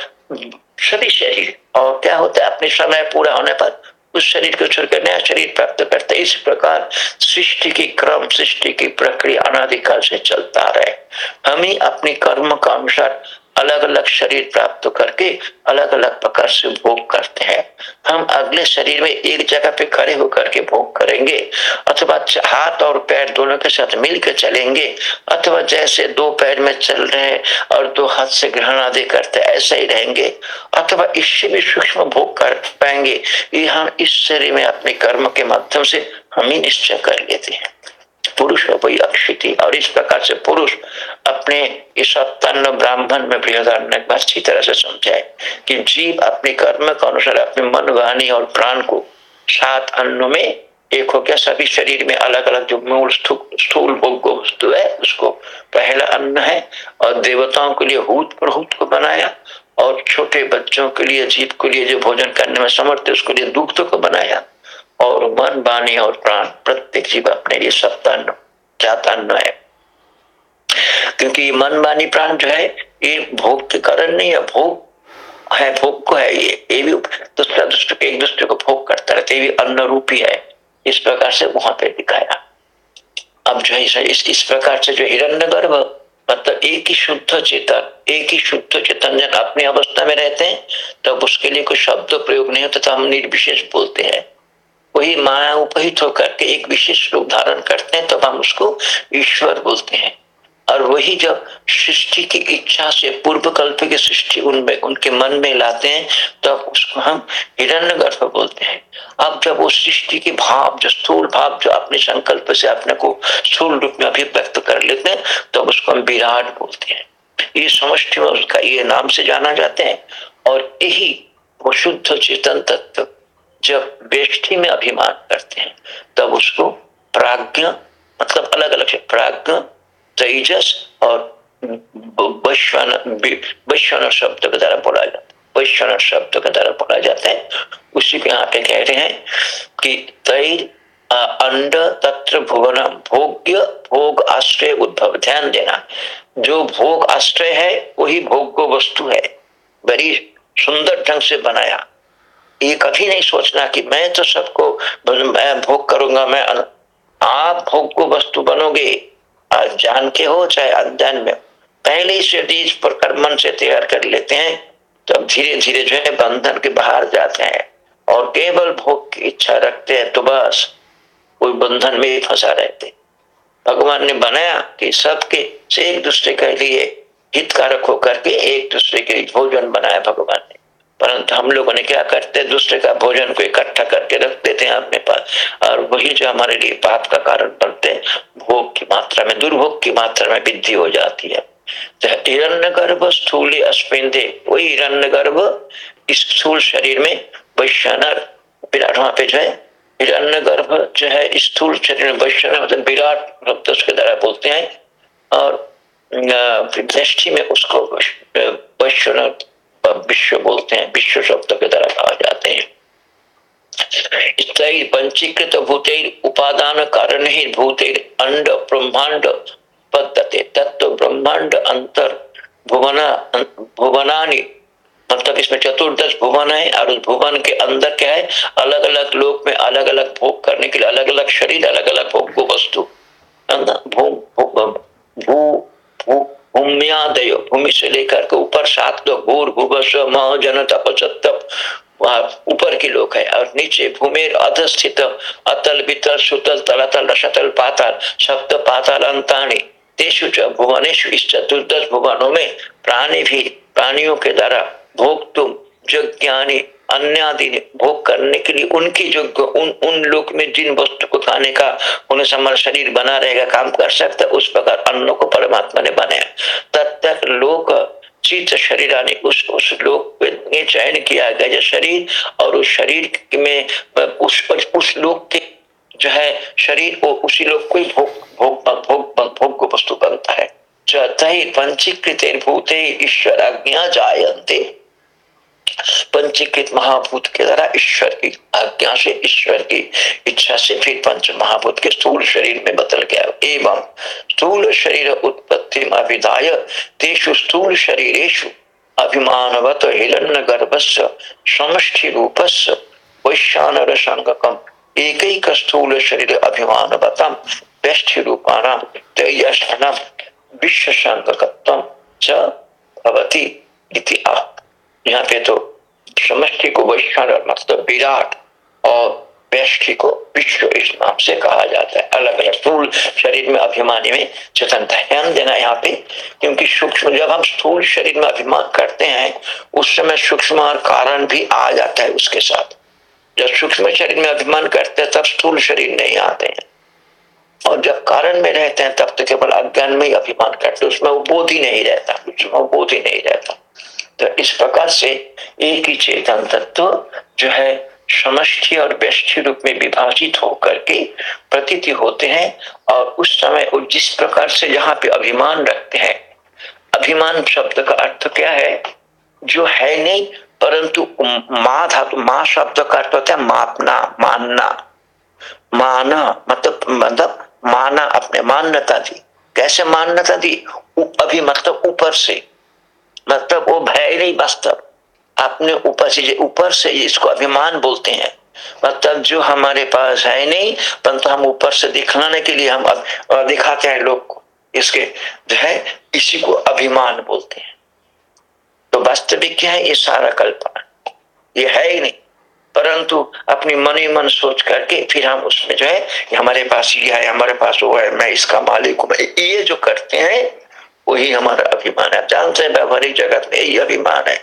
सभी शरीर और क्या होता है अपने समय पूरा होने पर उस शरीर को छोड़कर नया शरीर प्राप्त करते इस प्रकार सृष्टि की क्रम, सृष्टि की प्रक्रिया अनाधिकाल से चलता रहे। हम ही अपने कर्म का अनुसार अलग अलग शरीर प्राप्त करके अलग अलग प्रकार से भोग करते हैं। हम अगले शरीर में एक जगह पे खड़े होकर के भोग करेंगे, अथवा हाथ और पैर दोनों के साथ मिलकर चलेंगे, अथवा जैसे दो पैर में चल रहे हैं और दो हाथ से ग्रहण आदि करते ऐसे ही रहेंगे, अथवा इससे भी सूक्ष्म भोग कर पाएँगे। ये हम इस शरीर में अपने कर्म के माध्यम से हम ही निश्चय कर लेते हैं। पुरुष वही अक्षिति। और इस प्रकार से पुरुष अपने इस तन्न ब्राह्मण में बृहदारण्य अच्छी तरह से समझाए कि जीव अपने कर्म के अनुसार, अपने मन, वाणी और प्राण को सात अन्नों में एक हो गया। सभी शरीर में अलग अलग जो मूल स्थूल भोग वस्तु है, उसको पहला अन्न है। और देवताओं के लिए हूत, प्रहूत को बनाया। और छोटे बच्चों के लिए जीव के लिए जो भोजन करने में समर्थ है, उसके लिए दुग्ध को बनाया। और मन, वाणी और प्राण प्रत्येक जीव अपने लिए सप्तान्न जातान्न है। क्योंकि मन, वाणी, प्राण जो है, ये भोग के कारण नहीं है, भोग है, भोग को है ये। ये भी दूसरा दूसरे एक दूसरे को भोग करता रहता है, ये भी अन्न रूपी है। इस प्रकार से वहाँ पे दिखाया। अब जो है, इस इस प्रकार से जो हिरण्य गर्भ मतलब एक ही शुद्ध चेतन, एक ही शुद्ध चेतन जन अपनी अवस्था में रहते हैं, तब तो उसके लिए कोई शब्द प्रयोग नहीं होता तो हम निर्विशेष बोलते हैं। वही माया उपहित होकर के एक विशेष रूप धारण करते हैं, तब तो हम उसको ईश्वर बोलते हैं। और वही जब सृष्टि की इच्छा से पूर्व कल्प की सृष्टि उनमें, उनके मन में लाते हैं, तब तो उसको हम हिरण्य गर्भ बोलते हैं। अब जब वो सृष्टि के भाव, जो स्थूल भाव, जो अपने संकल्प से अपने को स्थूल रूप में अभिव्यक्त कर लेते हैं, तब तो उसको हम विराट बोलते हैं। ये समष्टि में उसका ये नाम से जाना जाते हैं। और यही वो शुद्ध चेतन तत्व जब बेष्टि में अभिमान करते हैं, तब उसको प्राज्ञ मतलब अलग अलग से प्राज्ञ, तेजस और वैश्वान शब्द के द्वारा बोला जाता है। वैश्वान शब्द के द्वारा बोला जाता है। उसी पे यहाँ पे कह रहे हैं कि तैर अंड, तत्र भुवनम भोग्य, भोग आश्रय उद्भव ध्यान देना, जो भोग आश्रय है, वही भोग्य वस्तु है। बड़ी सुंदर ढंग से बनाया। ये कभी नहीं सोचना कि मैं तो सबको मैं भोग करूँगा, मैं आप भोग को वस्तु बनोगे। जान के हो, चाहे अज्ञान में पहले से इस प्रकार मन से तैयार कर लेते हैं, तब धीरे धीरे जो है बंधन के बाहर जाते हैं। और केवल भोग की इच्छा रखते हैं तो बस, कोई बंधन में फंसा रहते। भगवान ने बनाया कि सबके से एक दूसरे के लिए हितकारक होकर के एक दूसरे के भोजन बनाया भगवान ने। परंतु हम लोगों ने क्या करते, दूसरे का भोजन को इकट्ठा करके रख देते हैं अपने पास, और वही जो हमारे लिए पाप का कारण बनते हैं, भोग की मात्रा में, दुर्भोग की मात्रा में वृद्धि हो जाती है। तो हिरण्य गर्भ स्थूल अस्पिंदे वही हिरण्य गर्भ इस स्थूल शरीर में वैश्वानर विराट वहाँ पे जो है हिरण्य गर्भ जो है स्थूल शरीर में वैश्वानर मतलब विराट शब्द उसके द्वारा बोलते हैं, और दृष्टि में उसको वैश्वानर विश्व बोलते हैं, विश्व शब्द के द्वारा कहा जाते हैं। पंचीकृत भूतेर उपादान कारण ही भूतेर अंड ब्रह्मांड पद्धति, तत्व ब्रह्मांड अंतर भुवना, भुवनानी मतलब इसमें चतुर्दश भुवन है और उस भुवन के अंदर क्या है? अलग अलग लोक में अलग अलग भोग करने के लिए अलग अलग शरीर अलग अलग भोग को वस्तु भूम्यादय भूमि से लेकर के ऊपर सात लोग भूर भूभस्व मह जन तप तप ऊपर की लोग है और नीचे भूमि अधस्थित अतल बितल सुतल तलातल रसतल पाताल सप्त पाताल अंताणी तेषु भुवनेशु इस चतुर्दश भुवनों में प्राणी भी प्राणियों के द्वारा भोग तुम, जो ज्ञानी अन्य आदि भोग करने के लिए उनकी जो उन उन लोग में जिन वस्तु को खाने का, उन्हें हमारा शरीर बना रहेगा, काम कर सकता उस प्रकार अन्न को परमात्मा ने बनाया। तब तक लोक चित शरीर आने उस उस लोक में चयन किया गया, जो शरीर और उस शरीर में, उस उस लोक के जो है, शरीर वो उसी लोग को भोग भोग भोग भोग को वस्तु बनता है। पंचीकृत भूते ईश्वर आज्ञा जायते पंचीकृत महाभूत के द्वारा ईश्वर की आज्ञा से, ईश्वर की इच्छा से फिर पंच महाभूत के स्थूल शरीर में बदल गया। एवं स्थूल शरीर उत्पत्ति अभिदाय तेषु स्थूल शरीरेशु अभिमानवत हिरण्य गर्भस्य समष्टि रूपस्य वैश्वानर संगकम एक एक स्थूल शरीर अभिमानवतम, व्यष्टि रूपाणाम तेजसनम विश्व संगकत्व च भवति इति आह। यहाँ पे तो समष्टि को वैश्वान मतलब विराट और व्यष्टि को विश्व इस नाम से कहा जाता है। अलग अलग स्थूल शरीर में अभिमानी में चेतन ध्यान देना यहाँ पे, क्योंकि सूक्ष्म जब हम स्थूल शरीर में अभिमान करते हैं, उस समय सूक्ष्म और कारण भी आ जाता है उसके साथ। जब सूक्ष्म शरीर में अभिमान करते हैं, तब स्थूल शरीर नहीं आते हैं। और जब कारण में रहते हैं, तब तो केवल अज्ञान में ही अभिमान करते उसमें वो बोध ही नहीं रहता। उसमें बोध ही नहीं रहता। तो इस प्रकार से एक ही चेतन तत्व जो है समष्टि और व्यष्टि रूप में विभाजित होकर के प्रतीति होते हैं और उस समय वो जिस प्रकार से जहाँ पे अभिमान रखते हैं, अभिमान शब्द का अर्थ क्या है? जो है नहीं, परंतु माँ धातु माँ शब्द का अर्थ होता है मापना, मानना। माना मतलब मतलब माना अपने मान्यता दी। कैसे मान्यता दी? अभी मतलब ऊपर से। मतलब वो भय नहीं, वास्तव। अपने ऊपर से ऊपर से इसको अभिमान बोलते हैं। मतलब जो हमारे पास है नहीं, परंतु हम ऊपर से दिखाने के लिए हम दिखाते हैं लोग को। इसके जो है, इसी को अभिमान बोलते हैं। तो वास्तविक क्या है? ये सारा कल्पना। ये है ही नहीं। परंतु अपनी मन ही मन सोच करके फिर हम उसमें जो है हमारे पास ये है, हमारे पास वो है, मैं इसका मालिक हूँ। ये जो करते हैं वही हमारा अभिमान है। जानते हैं व्यवहारिक जगत में यही अभिमान है।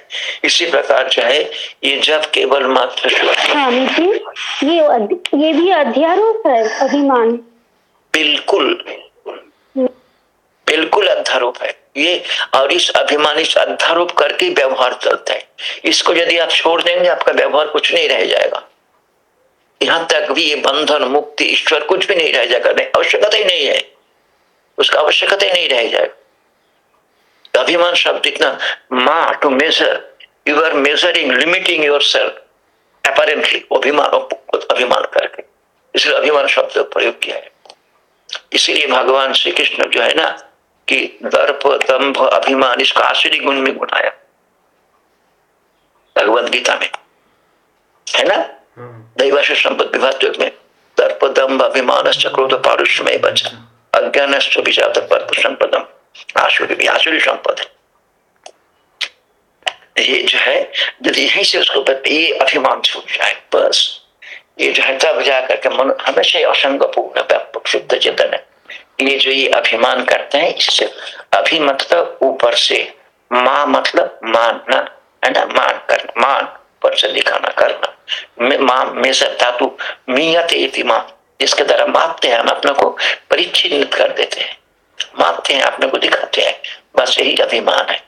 इसी प्रकार जो है ये जब केवल मात्र स्वामी जी ये ये भी अध्यारोप है अभिमान। बिल्कुल। बिल्कुल अध्यारोप है। ये और इस अभिमान इस अध्यारोप करके व्यवहार चलता है। इसको यदि आप छोड़ देंगे आपका व्यवहार कुछ नहीं रह जाएगा। यहाँ तक भी ये बंधन मुक्ति ईश्वर कुछ भी नहीं रह जाएगा। नहीं आवश्यकता ही नहीं है। उसका आवश्यकता ही नहीं रह जाएगा। अभिमान शब्द इतना मा to measure you are measuring limiting yourself apparently अभिमान अभिमान करके। इसलिए अभिमान शब्द प्रयोग किया है। इसीलिए भगवान श्री कृष्ण जो है ना कि दर्प दम्भ अभिमान इसका आश्चर्य गुण में गुनाया भगवत गीता में। है ना? दैवाश संपद विभाग में दर्प दम्भ अभिमान क्रोध पारुष्य में बचा। अज्ञान विजात पर संपदम। आसुरी आसुरी संपद ये जो है यदि यहीं से उसको ये अभिमान छूट जाए, बस। ये जो है, तब जा करके मन हमेशा असंग पूर्ण व्यापक शुद्ध चेतन है। ये जो ये अभिमान करते हैं, इससे अभी मतलब ऊपर से माँ मतलब मानना, है ना? मान करना, मान पर से दिखाना, करना। माँ, में सब धातु, मियत इति माँ इसके द्वारा मापते हैं, हम अपने को परिचिन्हित कर देते हैं। मापते हैं अपने को दिखाते हैं। बस यही अभिमान है।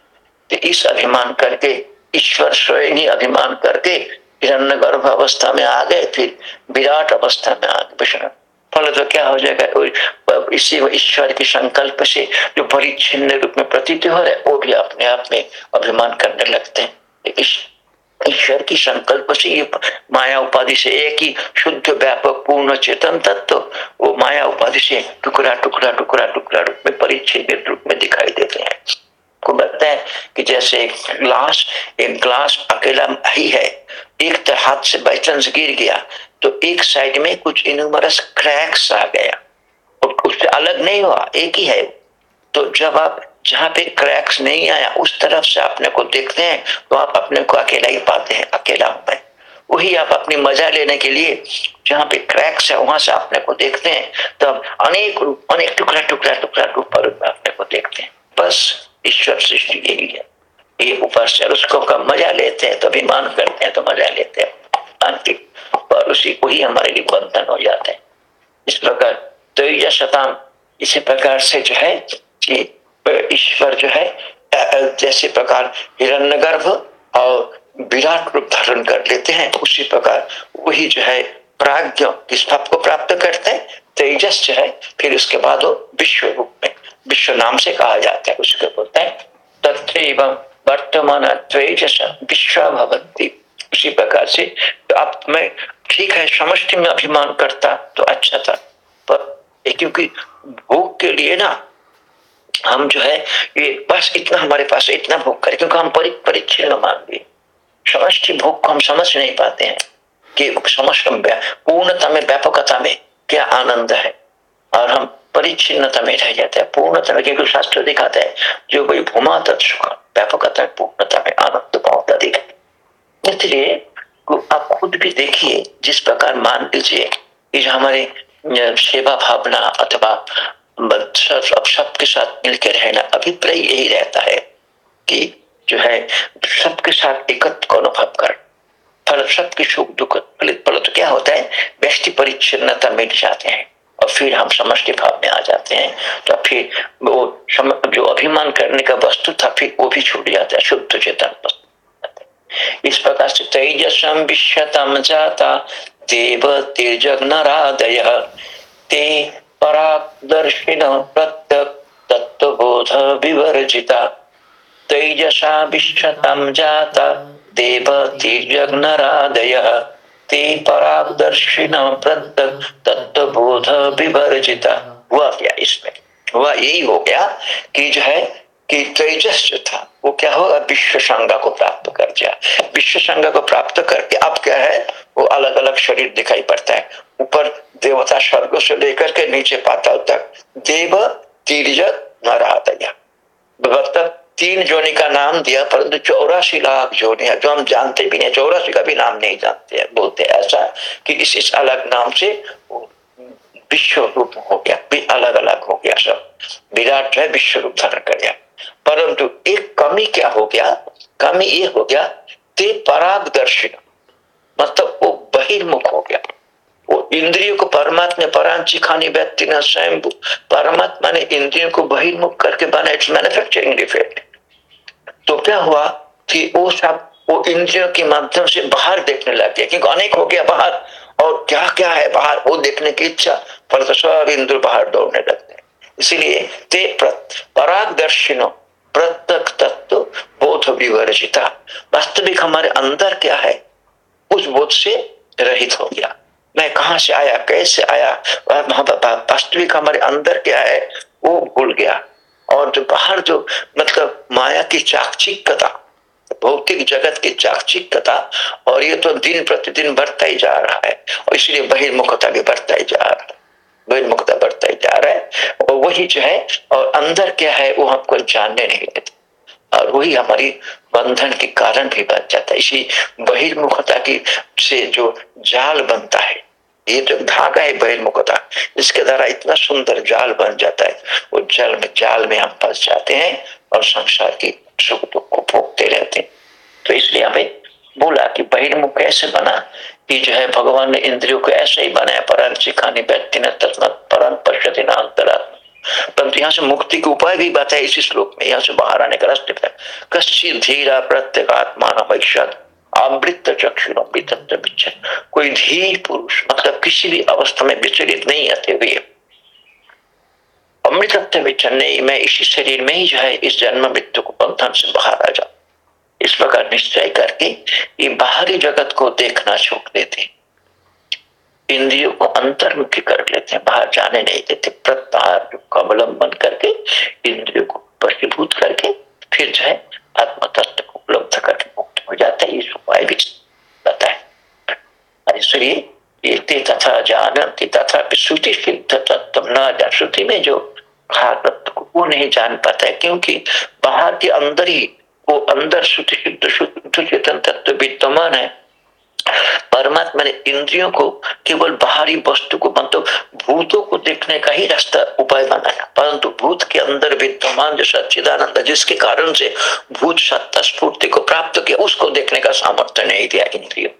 तो इस अभिमान करके, ईश्वर स्वयं ही अभिमान करके, हिरण्य गर्भ अवस्था में आ गए, फिर विराट अवस्था में आ गए। विष्णु, फल तो क्या हो जाएगा? इसी ईश्वर के संकल्प से जो परिच्छिन्न रूप में प्रतीत हो रहा वो भी अपने आप में अभिमान करने लगते हैं। ईश्वर की संकल्प से, ये माया उपाधि से एक ही शुद्ध, व्यापक, पूर्ण, चेतन तत्व तो वो माया उपाधि से टुकड़ा टुकड़ा टुकड़ा टुकड़ा रूप में परिच्छिन्न रूप में दिखाई देते हैं। को लगता है कि जैसे एक ग्लास एक ग्लास अकेला ही है, एक हाथ से बाई चांस गिर गया तो एक साइड में कुछ इनमरस क्रैक्स आ गया, और उससे अलग नहीं हुआ, एक ही है। तो जब आप जहाँ पे क्रैक्स नहीं आया, उस तरफ़ से अपने को देखते हैं तो आप अपने को अकेला ही पाते हैं, अकेला मैं वही आप अपनी मज़ा लेने के लिए जहाँ पे क्रैक्स है, वहाँ से अपने को देखते हैं तो अनेक रूप, अनेक टुकड़ा टुकड़ा टुकड़ा रूप में अपने को देखते हैं। बस ईश्वर सृष्टि यही है। ये ऊपर से उसको का मज़ा लेते हैं तो अभिमान करते हैं तो मज़ा लेते हैं। और उसी को ही हमारे लिए बंधन हो जाते हैं। इस प्रकार तो शताम, इसी प्रकार से जो है कि ईश्वर जो है जैसे प्रकार हिरण्यगर्भ और विराट रूप धारण कर लेते हैं, उसी प्रकार वही जो है प्राज्ञ किस भाव को प्राप्त करते हैं, तेजस जो है, फिर उसके बाद वो विश्व रूप में, विश्व नाम से कहा जाता है, उसके बोलते हैं। तत्व वर्तमान तेजस विश्व भवंती उसी प्रकार से तो आप मैं ठीक है, समष्टि में अभिमान करता तो अच्छा था। पर क्योंकि भोग के लिए ना हम जो है, ये बस इतना हमारे पास इतना भोग करें, क्योंकि हम परिच्छिन्न मान लिए समष्टि भोग को हम समझ नहीं पाते हैं कि समस्त पूर्णता में, व्यापकता में क्या आनंद है। और हम परिच्छिन्नता में रह जाते हैं, पूर्णता में, क्योंकि शास्त्र दिखाते हैं, जो कोई भूमा तत्सुख व्यापकता में पूर्णता में आनंद, बहुत अधिक है। इसलिए आप खुद भी देखिए, जिस प्रकार मान लीजिए कि हमारे सेवा भावना अथवा सबके साथ मिलकर रहना अभिप्राय यही रहता है कि जो है सबके साथ एकत्र को अनुभव कर? फल सबके सुख दुख फलित फल तो क्या होता है? व्यक्ति परिच्छिन्नता मिट जाते हैं और फिर हम समष्टि भाव में आ जाते हैं। तो फिर वो सम, जो अभिमान करने का वस्तु था फिर वो भी छूट जाता है शुद्ध चेतन इस प्रकार से तेजसम विश्वतम जाता देव तेजग नारादय। ते परादर्शिन प्रत्यक तत्वबोध विवर्जिता तेजसा विश्वतम जाता देव तेजग ते परादर्शिन प्रत्यक तत्वबोध विवर्जिता हुआ क्या इसमें? हुआ यही हो गया कि जो है कि तेजस जो था, वो क्या होगा विश्व संज्ञा को प्राप्त कर जाए विश्व संज्ञा को प्राप्त करके अब क्या है, वो अलग अलग शरीर दिखाई पड़ता है। ऊपर देवता स्वर्ग से लेकर के नीचे पाताल तक। देव तीर्ज न नारादया मतलब तीन जोनी का नाम दिया, परंतु चौरासी लाख जोनी है, जो हम जानते भी नहीं चौरासी का भी नाम नहीं जानते हैं, बोलते हैं ऐसा कि इस इस अलग नाम से विश्व रूप हो गया, भी अलग अलग हो गया सब। विराट जो है विश्व रूप धारण कर गया परंतु एक कमी क्या हो गया? कमी ये हो गया, ते पराग दर्शन मतलब वो बहिर्मुख हो गया। वो इंद्रियों को परमात्मा परांची खानी व्यक्ति ने स्वयं परमात्मा ने इंद्रियों को बहिर्मुख करके बना इट्स मैन्युफैक्चरिंग डिफेक्ट तो क्या हुआ कि वो सब, वो इंद्रियों के माध्यम से बाहर देखने लग गया, क्योंकि अनेक हो गया बाहर, और क्या क्या है बाहर, वो देखने की इच्छा, पर तो सब इंद्र बाहर दौड़ने लगते इसीलिए ते परागदर्शिनो प्रत्यक तत्व, बोध विवर्जिता। वास्तविक हमारे अंदर क्या है, उस बोध से रहित हो गया। मैं कहा से आया? कैसे आया? वास्तविक हमारे अंदर क्या है, वो भूल गया। और जो बाहर जो मतलब माया की चाकचिकता भौतिक जगत की चाकचिकता और ये तो दिन प्रतिदिन बढ़ता ही जा रहा है, और इसलिए बहिर्मुखता भी बढ़ता ही जा रहा है। बहिर्मुखता बढ़ता ही जा रहा है, और वही जो है, और अंदर क्या है, वो हमको जानने नहीं देते। और वही हमारी बंधन के कारण भी बन जाता है। इसी बहिर्मुखता की से जो जाल बनता है ये जो धागा है बहिर्मुखता इसके द्वारा इतना सुंदर जाल बन जाता है। वो जल में जाल में हम फंस जाते हैं और संसार की सुख दुख को भोगते रहते हैं। तो इसलिए हमें बोला कि बहिर्मुख कैसे बना? कि जो है भगवान ने इंद्रियों को ऐसे ही बनाया परम सिखानी, व्यक्ति ने परम पश्चिम परंतु यहाँ से मुक्ति के उपाय भी बताया इसी श्लोक में यहाँ से बाहर आने का रास्ते पर कश्ची धीरा प्रत्येक आत्मा अमृत चक्षु कोई धीर पुरुष मतलब किसी भी अवस्था में विचलित नहीं आते हुए। अमृतत्व विचन नहीं, मैं इसी शरीर में ही जो है, इस जन्म मृत्यु को बंधन से बाहर आ जाऊँ। इस प्रकार निश्चय करके ये बाहरी जगत को देखना छोड़ देते इंद्रियों को अंतर्मुखी कर लेते हैं, बाहर जाने नहीं देते। प्रत्याहार का अवलंबन करके, इंद्रियों को वशीभूत करके, फिर जो है आत्म तत्व को उपलब्ध करके। हो जाता है इस उपाय भी बताए इसलिए तथा जानती तथा श्रुति सिद्ध तत्व न श्रुति में जो कहा तत्व को वो नहीं जान पाता है क्योंकि बाहर के अंदर ही वो अंदर श्रुति शुद्ध शुद्ध चेतन तत्व विद्यमान है। परमात्मा ने इंद्रियों को केवल बाहरी वस्तु को मतलब भूतों को देखने का ही रास्ता उपाय बनाया। परंतु भूत के अंदर विद्यमान जो सच्चिदानंद जिसके कारण से भूत सत्ता स्फूर्ति को प्राप्त किया, उसको देखने का सामर्थ्य नहीं दिया इंद्रियों।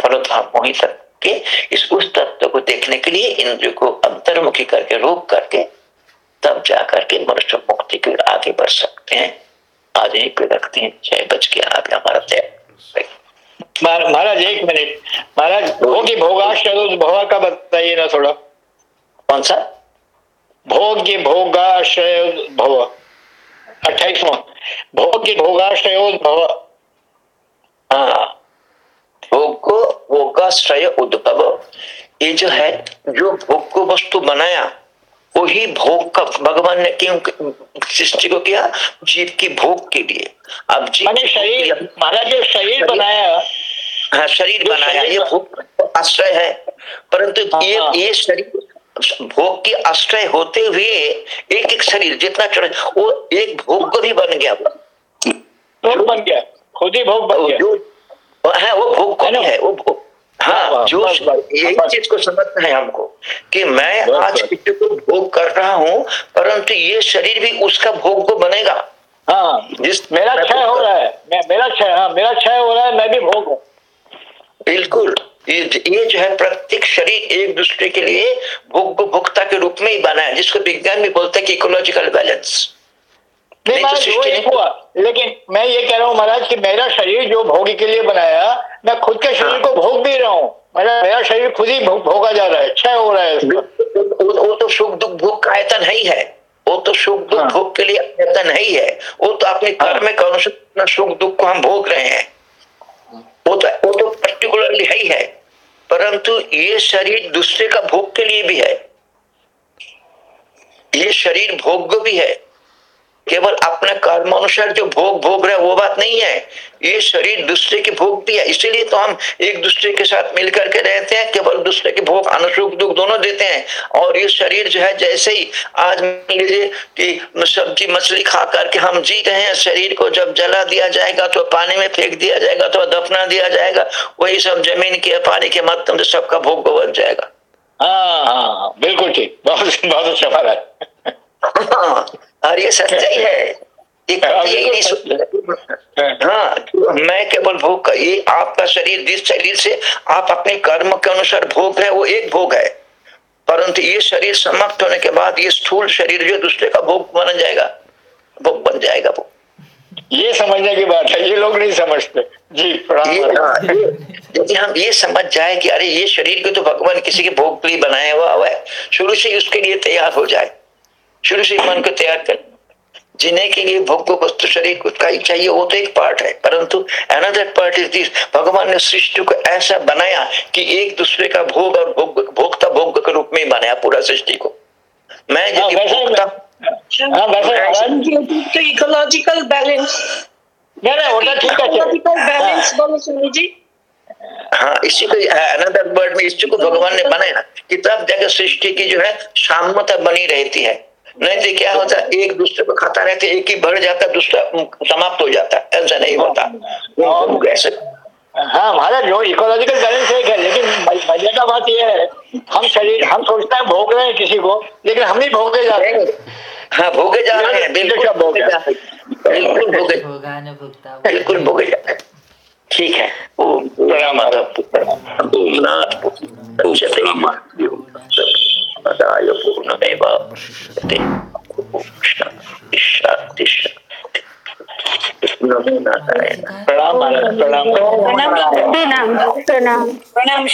फलतः मोहित के इस उस तत्व को देखने के लिए इंद्रियों को अंतर्मुखी करके, रोक करके, तब जा करके मनुष्य मुक्ति की ओर आगे बढ़ सकते हैं। आज यहीं पे रखते हैं। छह बज के आगे हमारा तय महाराज एक मिनट। महाराज भोगी भोगाश्रय भोगा का बताइए ना थोड़ा। कौन सा? भोग्य भोगाश्रय भव। अट्ठाईसवा। भोग्य भोगाश्रय भव हाँ। भोग को भोगाश्रय उद्भव। ये जो है जो भोग को वस्तु बनाया वही भोग का भगवान ने क्यों सृष्टि को किया? जीव की भोग के लिए। अब जीव शरीर महाराज जो शरीर बनाया हाँ शरीर बनाया ये भोग आश्रय है। परंतु हाँ, ये हाँ। ये शरीर भोग की आश्रय होते हुए एक एक शरीर जितना चढ़ वो एक भोग को भी बन गया। वो बन गया। खुद ही भोग बन गया। जो है वो भोग को है वो भोग हाँ जो यही चीज़ को समझना है हमको कि मैं आज किसी को भोग कर रहा हूँ परंतु ये शरीर भी उसका भोग को बनेगा। हाँ जिस मेरा क्षय हो रहा है। मैं मेरा क्षय हाँ मेरा क्षय हो रहा है मैं भी भोग हूँ। बिल्कुल। ये जो है प्रत्येक शरीर एक दूसरे के लिए भोग भोक्ता के रूप में ही बना है जिसको विज्ञान भी बोलते हैं कि इकोलॉजिकल बैलेंस नहीं तो हुआ। लेकिन मैं ये कह रहा हूँ महाराज कि मेरा शरीर जो भोगी के लिए बनाया मैं खुद के शरीर को भोग भी रहा हूँ। मेरा मेरा शरीर खुद ही भोग, भोगा जा रहा है क्षय हो रहा है वो, वो तो सुख दुख भोग का आयतन है ही है। वो तो सुख दुख हाँ। भोग के लिए आयतन है ही है। वो तो अपने हाँ। कर्म के अनुसार सुख दुख को हम भोग रहे हैं। वो तो वो तो पर्टिकुलरली है ही है परंतु ये शरीर दूसरे का भोग के लिए भी है। ये शरीर भोग भी है। केवल अपने कर्म अनुसार जो भोग भोग रहे वो बात नहीं है। ये शरीर दूसरे की भोग भी है। इसीलिए तो हम एक दूसरे के साथ मिल करके रहते हैं केवल दूसरे के भोग अनुसुख दुख दोनों देते हैं। और ये शरीर जो है जैसे ही आज लीजिए कि सब्ज़ी मछली खा करके हम जी रहे हैं शरीर को जब जला दिया जाएगा तो पानी में फेंक दिया जाएगा तो दफना दिया जाएगा वही सब ज़मीन के पानी के माध्यम से सबका भोग बन जाएगा। हाँ हाँ बिल्कुल ठीक। बहुत बहुत अच्छा हाँ। और ये सच्चाई है। एक यही नहीं हाँ। मैं केवल भोग का ये आपका शरीर जिस शरीर से आप अपने कर्म के अनुसार भोग है वो एक भोग है। परंतु ये शरीर समाप्त होने के बाद ये स्थूल शरीर जो दूसरे का भोग बन जाएगा। भोग बन जाएगा वो। ये समझने की बात है ये लोग नहीं समझते। जी ये, हाँ, यदि हम ये समझ जाए कि अरे ये शरीर को तो भगवान किसी के भोग के लिए बनाया हुआ हुआ है शुरू से ही उसके लिए तैयार हो जाए। शुरू से ही मन को तैयार कर। जीने के लिए भोग को वस्तु शरीर को का ही चाहिए वो तो एक पार्ट है। परंतु अनदर पार्ट इज़ दिस भगवान ने सृष्टि को ऐसा बनाया कि एक दूसरे का भोग और भोग भोक्ता भोग के रूप में बनाया पूरा सृष्टि को। मैं हाँ, यदि वैसे ही हाँ तो इकोलॉजिकल बैलेंस है इकोलॉजिकल बैलेंस हाँ, बोलो जी। हाँ इसी को अनदर वर्ड में इसी को भगवान ने बनाया कि तब जाकर सृष्टि की जो है साम्यता बनी रहती है। नहीं तो क्या होता है एक दूसरे को खाता रहते एक ही बढ़ जाता दूसरा समाप्त हो जाता ऐसा नहीं होता। ऐसे। हाँ महाराज जो इकोलॉजिकल बैलेंस एक है लेकिन मज़े का बात यह है हम शरीर हम सोचते हैं भोग रहे हैं किसी को लेकिन हम ही भोगे जा रहे हैं। हाँ भोगे जा रहे हैं बिल्कुल भोगे जा रहे हैं। बिल्कुल भोगे। बिल्कुल भोगे जा रहे हैं। ठीक है। ओम पूर्ण माधव पूर्णात् पूर्णमुदच्यते पूर्णमादाय पूर्णमेवावशिष्यते शान्ति पूर्णमेव प्रणाम प्रणाम प्रणाम प्रणाम प्रणाम